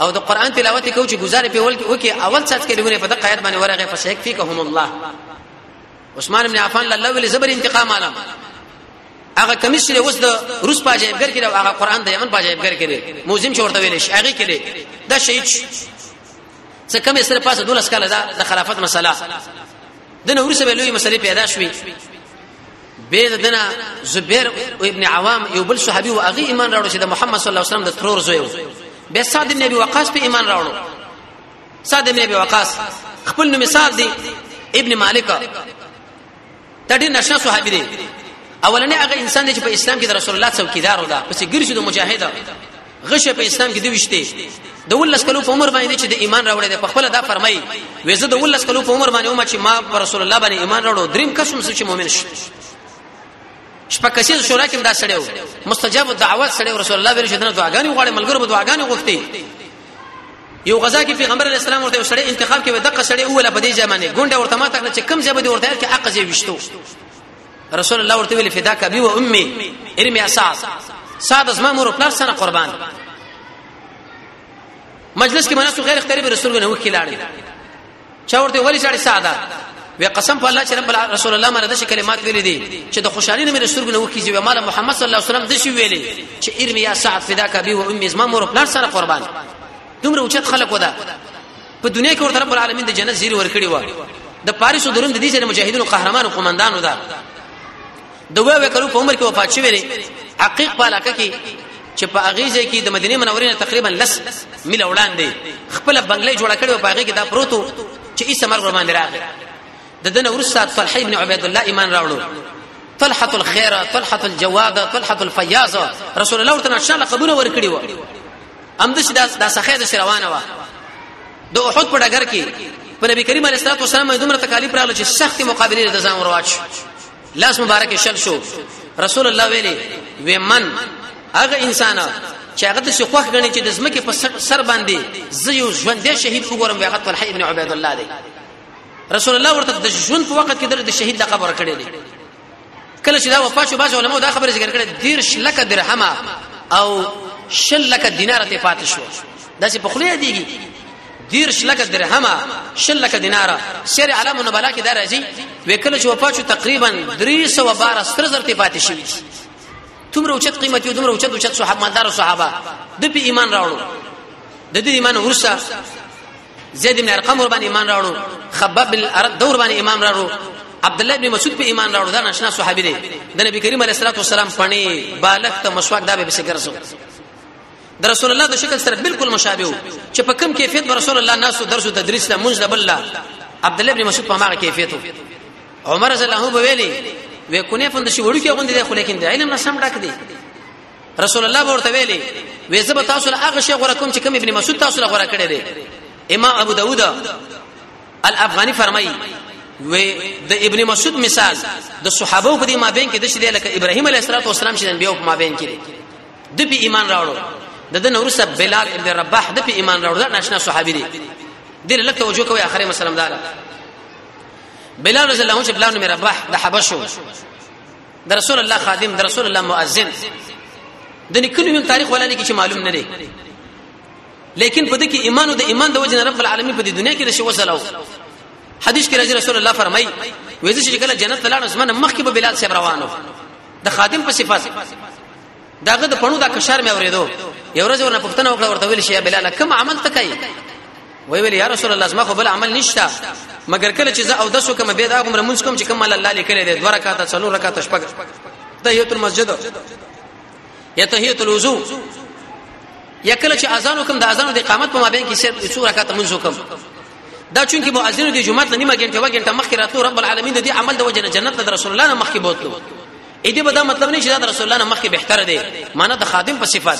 A: او د قران تلاوت کو چې گزاره په ول کې اول څات کې لګونه په دقه آیت باندې ورغه فشک فیکهم الله عثمان ابن عفان الله ولې زبر انتقام عالم هغه کمیس لري اوس د روس په جایبګر کې هغه قران د یمن په جایبګر کې دی موزیم چورته ویل شي هغه کې دی دا شهید څه کم سره پاسه دولس کاله دا د خلافت مسله د نور سره لوی مسلې پیدا شوې به دنا زبیر ابن عوام یو بل صحابي او هغه ایمان راوړ چې د محمد صلی الله علیه وسلم د ترور زوی و به صاد ابن ابي وقاص په ایمان راوړ سعد ابن ابي وقاص خپل نوم سعد دی ابن مالک دا ډیر نشه صحابي دی اولنې هغه انسان دی چې په اسلام کې د رسول الله څوکیدار و دا پسې ګرځي د مجاهد غشه په اسلام کې دی وشته د ولس کلو په عمر باندې چې د ایمان راوړې ده په خپل دا فرمایي وېزه د ولس کلو په عمر باندې عمر چې ما پر رسول الله باندې ایمان راوړو دریم قسم سوچ مؤمن شي شپکسیز شورا کې دا سړیو مستجاب دعوت سړیو رسول الله ورشدنه دعاګانې غواړي ملګرو دعاګانې غوښتي یو غزا کې پیغمبر علی السلام ورته سړی انتخاب کې دغه سړی اوله په دې ځمانه ګونډه ورته ما تکړه چې کم ځای به دې ورته کې حق ځای وشتو رسول الله ورته ویل فدا کبي و امي ارمي اساس صاد از ما مور پلار سره قربان مجلس کې مناسب غیر اختیاري رسول الله وکیلاړي چا ورته ولی سړی ساده وی قسم په الله چې رب رسول الله مره دغه کلمات ویلې دي چې د خوشحالي نه مې سترګو نه وکیږي وی مال محمد صلی الله علیه وسلم دشي ویلې چې ارمی یا سعد فداک ابي و امي زما مور پلان سره قربان دومره اوچت خلق ودا په دنیا کې ورته رب العالمین د جنت زیری ورکړي و د پاریس درون د دې سره مجاهدینو قهرمانو قومندانو دا دوه وکړو په عمر کې وفات شوی دی حقیق په علاقه کې چې په هغه ځای کې د مدینه منورې نه تقریبا لس میل وړاندې خپل بنگلې جوړ کړو په هغه کې دا پروتو چې ایسه مرګ ور باندې راغی د دنه ورسات طلحه ابن عبید الله ایمان راوړو طلحه الخير طلحه الجواد طلحه الفياض رسول الله ورته نشه لقبونه ورکړي و ام دش دا سخه د روانه و د احد په ډګر کې په نبی کریم علیه الصلاه والسلام دومره تکالیف راغله چې سخت مقابله د ځان ورواچ لاس مبارک شل شو رسول الله ویلي و من هغه انسان چې هغه د خوښ غني چې د زمکه په سر باندې زه یو ژوندې شهید وګورم هغه طلحه ابن عبید الله دی رسول الله ورته د ژوند په وخت کې د شهید لقب ورکړی دی کله چې دا وفات شو باج علماء دا خبره ذکر کړې دیرش لک درهمه او شل لک دینار ته پاتې شو دا چې په خله دیږي دیرش لکه درهمه شل لکه دیناره سیر علم النبلا کې دا راځي وکړه چې وفات شو تقریبا 312 ستر زر ته پاتې شي تمره اوچت قیمت یو تمره اوچت اوچت صحابه مالدار صحابه د په ایمان راوړو د دې ایمان ورسره زید بن ارقم ور باندې ایمان راوړو خباب بن ارد دور باندې ایمان راوړو عبد الله بن مسعود په ایمان راوړو دا ناشنا صحابي دی د نبی کریم علیه الصلاه والسلام پڼې بالغ ته مسواک دا به بسګرځو د رسول الله د شکل سره بالکل مشابه وو چې په کم کیفیت رسول الله ناسو درس او تدریس له منځ بل الله عبد الله بن مسعود په ماغه کیفیت عمر رضی الله عنه ویلي وې کونه فند شي وړو کې غوندې دی خو لیکن دی علم نه سم ډک دی رسول الله ورته ویلي وې زب تاسو له هغه شی غوړه کوم چې کوم ابن مسعود تاسو له غوړه کړی دی امام ابو داوود الافغانی فرمایي و د ابن مسعود مثال د صحابه په دې مابین کې د شې لکه ابراهيم عليه السلام چې د انبيو په مابین کې د په ایمان راوړو د دنه ورسره بلال ابن رباح د په ایمان راوړو دا ناشنا صحابي دی دل لکه وجو کوي اخره مثلا دا بلال رضی الله عنه بلال ابن رباح د حبشو د رسول الله خادم د رسول الله مؤذن د نکلو من تاریخ ولا نه کی معلوم نه دی لیکن په دې کې ایمان او د ایمان د وجه رب العالمین په دې دنیا کې د شو وسلو حدیث کې راځي رسول الله فرمایي وایي چې کله جنت ته لاړ نو زمنه مخکې به بلال صاحب روانو د خادم په صفات داغه د پړو دا کشر مې اوریدو یو ورځ ورنه پښتنه وکړه ورته ویل شي بلال کوم عمل تکای وی ویل یا رسول الله زما خو بل عمل نشتا مګر کله چې زه او د سو کوم به دا عمر مونږ کوم چې کوم الله لیکل دي دوه رکعات څلور رکعات شپږ تحیت المسجد یا تحیت الوضو یا کله چې اذان وکم د اذان د اقامت په مابین کې سر څو رکعات مونږ وکم دا چونکی مؤذن دی جمعه ته نیمه غنټه و غنټه مخکې راتلو رب العالمین د دې عمل د وجه جنت د رسول الله مخکې بوتلو اې دې بدا مطلب نه چې دا رسول الله نه مخکې بهتر دی معنا د خادم په صفات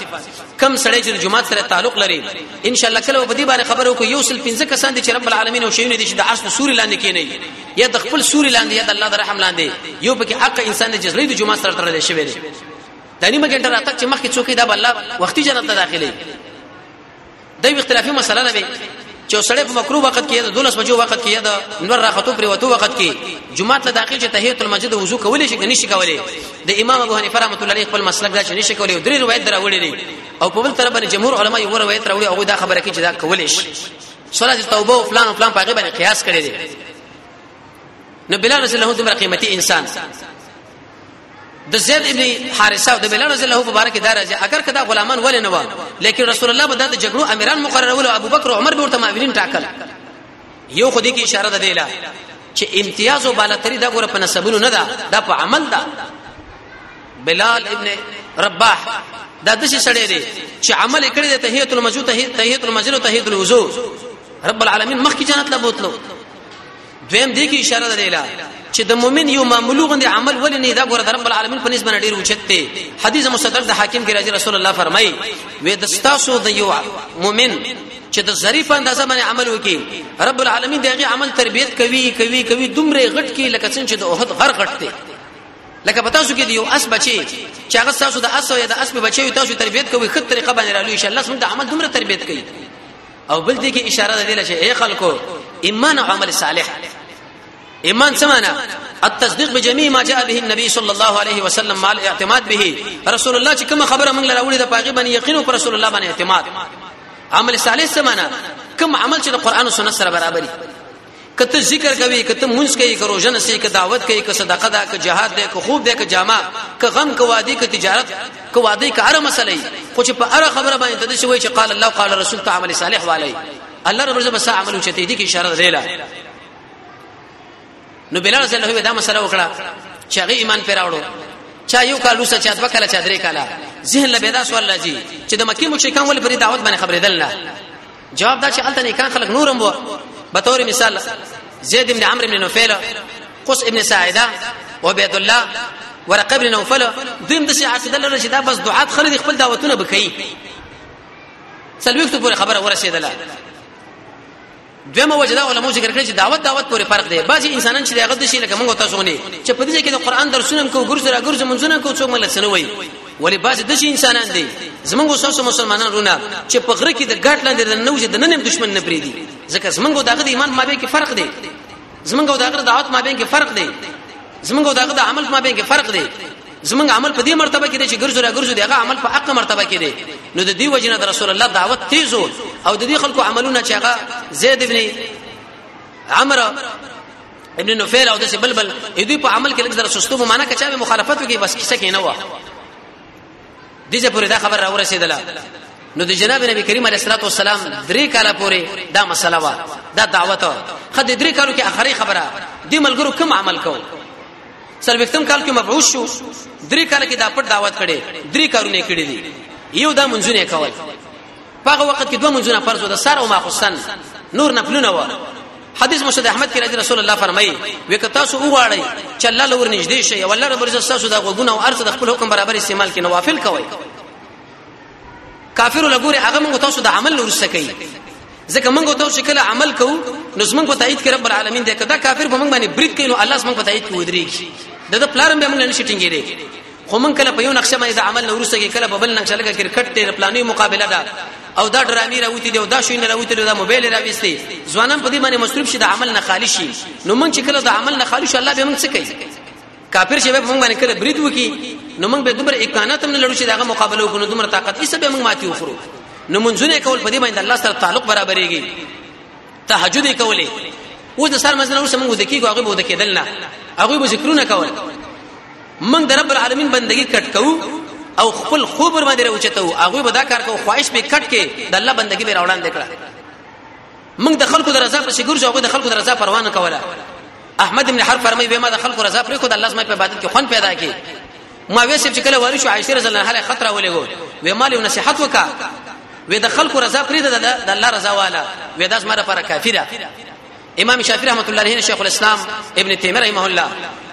A: کم سړی چې جمعه سره تعلق لري ان شاء الله کله په دې باندې خبرو کو یو سل پنځه کسان دي چې رب العالمین او شیونه دي چې د عرش سوري لاندې کې نه یا د خپل سوري لاندې یا د الله د رحم لاندې یو پکې حق انسان دی چې زړه د جمعه سره تړل شوی دی د نیمه ګنټه راتک چې مخکې څوک دا بل وختي جنت ته داخلي د یو اختلافي مسله نه وي چې سړی په مکروه وخت کې د 12 بجو وخت کې د نور راختو پر وته وخت کې جمعه ته داخل چې تحیت المسجد وضو کولی شي نشي کولی د امام ابو حنیفه رحمۃ اللہ علیہ خپل مسلک دا چې نشي کولی درې روایت دراوړي دي او په بل طرف باندې جمهور علما یو روایت راوړي او دا خبره کوي چې دا کولی شي سورۃ توبه او فلان او فلان په هغه باندې قیاس کړی دي نو بلال رسول الله دمر قیمتي انسان د زید ابن حارثه او د بلال رضی الله مبارک دا راځي اگر کدا غلامان ولې نه و لیکن رسول الله به د جګړو امیران مقررول او ابوبکر او عمر به ورته معاونین ټاکل یو خو دې کې اشاره ده دیلا چې امتیاز او بالاتری دا ګوره په نسبونو نه ده دا په عمل ده بلال ابن رباح دا د څه سړی دی چې عمل کړی دی تحیت المسجد تحیت المسجد تحیت الوضو رب العالمین مخکې جنت لا بوتلو دویم دی کې اشاره ده لیلا چې د مؤمن یو معمولو غندي عمل ولې نه دا ګوره رب العالمین په نسبت ډیر اوچت دی حدیث مستدرک د حاکم کې راځي رسول الله فرمایي وې د ستاسو د یو مؤمن چې د ظریف اندازه باندې عمل وکي رب العالمین دغه عمل تربیت کوي کوي کوي دومره غټ کې لکه څنګه چې د اوحد غر غټ دی لکه پتا شو کې دی یو اس بچي چې هغه تاسو د اس او د اس په بچي تاسو تربيت کوي خط طریقه باندې رالو ان شاء الله سم د عمل دومره تربيت کوي او بل دې کې اشاره ده دې چې اے خلکو ایمان او عمل صالح ایمان سمانا التصديق بجميع ما جاء به النبي صلى الله عليه وسلم مع الاعتماد به رسول الله چې کوم خبره موږ لراوړي د پاغي باندې یقین او رسول الله باندې اعتماد عمل صالح سمانا کوم عمل چې د قران او سنت سره برابرۍ کته ذکر کوي کته مونږ کوي که روزه نسي که دعوت کوي که صدقه ده که جهاد ده که خوب ده که جامه که غم که وادي که تجارت که وادي که هر مسله خو چې په هر خبره باندې تدې شوی چې قال الله قال رسول ته عمل صالح والي الله رب عزت بس عمل چته دي کې اشاره ده نو بلال صلی الله دا مسله وکړه چې هغه ایمان پر راوړو چا یو کال وسه چا دوه کال چا درې کال ذهن له بيدا سوال راځي چې د مکه مشرکان ول پر دعوت باندې خبرې دل نه جواب دا چې الته نیکان خلک نورم وو به تور مثال زید ابن عمرو ابن نوفل قص ابن ساعده عبید الله ورقه ابن نوفل دویم د سي عقیده لري چې دا بس دعات خلک خپل دعوتونه بکړي سلويختو پورې خبره ورسېدله دویمه وجه دا علماء ذکر کړی چې دعوت دعوت پورې فرق دی بعضي انسانان چې دغه د شي لکه موږ تاسو غونې چې په دې کې د قران درسونه کو ګرځره ګرځ منځونه کو څوک مل سنوي ولی بعضی د انسانان دي زمونږ اوسو مسلمانان رونه چې په غره کې د ګټ لاندې د نوځي د ننم دشمن نه پریدي ځکه زمونږ دغه د ایمان مابین کې فرق دی زمونږ دغه د دعوت مابین کې فرق دی زمونږ دغه د عمل مابین کې فرق دی زمونږ عمل په دې مرتبه کې دی چې ګرځو را ګرځو دغه عمل په حق مرتبه کې دی نو د دې وجنه د رسول الله دعوت تیزو او د دې خلکو عملونه چې هغه زید ابن عمرو ابن نفیل او دسه بلبل دوی په عمل کې لږ زره سستو مو معنا کچا به مخالفت وکي بس کیسه کې نه و دغه پورې دا خبر را ورسېدله نو د جناب نبی کریم علیه الصلاه والسلام درې کاله پورې دا مسله وا دا دعوت خد درې کالو کې اخري خبره دی ملګرو کوم عمل کو سلوختم کال کې مبعوث شو درې کاله کې دا پټ دعوت کړي درې کارونه کړي دي یو دا منځونه کول په هغه وخت کې دوه منځونه فرض ده سر او ماخستن نور نفلونه و حدیث مسند احمد کې راځي رسول الله فرمایي وک تاسو وغواړئ چې الله لور نږدې شي او الله رب عزت تاسو د غوګونه او ارث د خپل حکم برابر استعمال کې نوافل کوي کافر لګوري هغه موږ تاسو د عمل لور سکی ځکه موږ تاسو کله عمل کوو نو موږ په تایید کې رب العالمین دې کدا کافر به موږ باندې برید کوي نو الله موږ په تایید کې ودرېږي د پلارم به موږ نه شټینګي خو مونږ کله په یو نقشه باندې د عمل نه ورسته کې کله په بل نقشه لګه کرکټ ته پلاني مقابله ده او دا ډرامي راوتی دی او دا شوی نه راوتی دی دا موبایل راويستي ځوانان په دې باندې مصروف شي د عمل نه خالی شي نو مونږ چې کله د عمل نه خالی شو الله به مونږ څه کوي کافر شباب مونږ باندې کله برید وکي نو مونږ به دومره امکانات هم نه لرو چې داغه مقابله وکړو دومره طاقت یې سبه مونږ ماتي وخورو نو مونږونه کول په دې باندې الله سره تعلق برابرېږي تهجد یې کولې اوس د سر منځ نه وروسته موږ وځه کېږو هغوی به وځه کېدل نه هغوی به ذکرونه کول موږ د رب العالمین بندګي کټ کوو او خپل خوب ور باندې راوچته وو هغه به دا کار کوو خواهش به کټ کې د الله بندګي به راوړان دکړه موږ د خلکو د رضا په شګور شو هغه د خلکو د رضا پروا نه کوله احمد ابن حرب فرمایي به ما د خلکو رضا پرې کو د الله سمه په عبادت کې خون پیدا کی معاویه صاحب چې کله واري شو عائشه رضی الله عنها خطر ولګو وې مال یو نصيحت وکا وې د خلکو رضا پرې ده د الله رضا والا وې داس مره پر کافی ده امام شافعي رحمت الله علیه شیخ الاسلام ابن تیمیه رحمه الله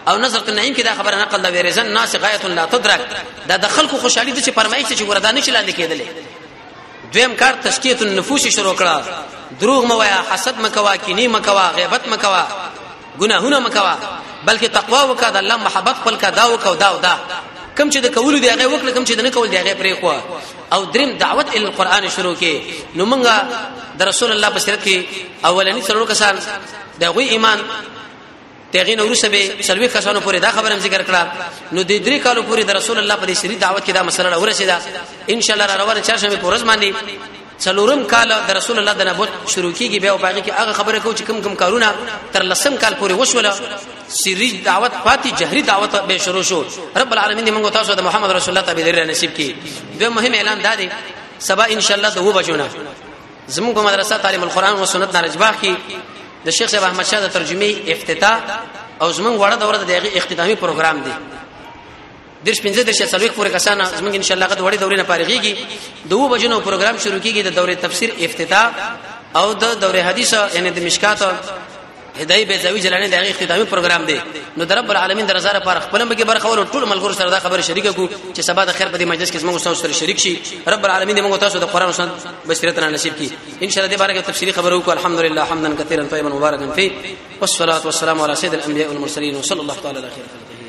A: او نظر النعیم کې دا خبره نقل دا ورزن ناس غایت لا تدرک دا د خلکو خوشحالي د چې پرمایښت چې وردا نه چلاندې کېدلې دویم کار تشکیه النفوس شروع کړه دروغ موایا حسد مکوا کینی مکوا غیبت مکوا ګناهونه مکوا بلکې تقوا وکړه د الله محبت خپل کا دا وکاو دا او دا کم چې د کول دی هغه وکړه کم چې د نه کول دی هغه پرې خو او دریم دعوت ال قران شروع کې نو مونږه د رسول الله په سیرت کې اولنی څلور کسان د غوی ایمان تغه نو ورسه به سلوي کسانو پورې دا خبره ذکر کړه نو د درې کالو پورې د رسول الله په دې سری دعوت کې دا مسله ورسېده ان شاء الله روانه چارشنبه پورز باندې څلورم کال د رسول الله د نبوت شروع کیږي بیا په هغه کې هغه خبره کوي چې کم کم کارونه تر لسم کال پورې وشول سری دعوت پاتې جهري دعوت به شروع شو رب العالمین دې موږ تاسو د محمد رسول الله تبارک الله نصیب کړي دوی مهم اعلان دادی سبا ان شاء الله دوه بجونه زموږ په مدرسه تعلیم القرآن او سنت نارجباغ کې د شیخ صاحب احمد شاه د ترجمه افتتاح او زموږ وړه دوره د اختتامي پروګرام دی درش پنځه درش څلوي پورې کسان زمونږ ان شاء الله غد وړي دورې نه پارغيږي دوه بجنو پروګرام شروع کیږي د دورې تفسیر افتتاح او د دورې حدیث یعنی د مشکات هدايه به زوی جلانه د هغه اختتامي پروګرام دی نو د رب العالمین د رضا لپاره خپل مګي برخه ول ټول ملګرو سره دا خبره شریکه کو چې سبا د خیر په دې مجلس کې موږ سره شریک شي رب العالمین دې موږ تاسو د قران او سنت بصیرت را نصیب کړي ان شاء الله دې بارے کې تفصیلی خبرو کو الحمدلله حمدا کثیرا طیبا مبارکا فی والصلاه والسلام علی سید الانبیاء والمرسلین وصلی الله تعالی علیه وسلم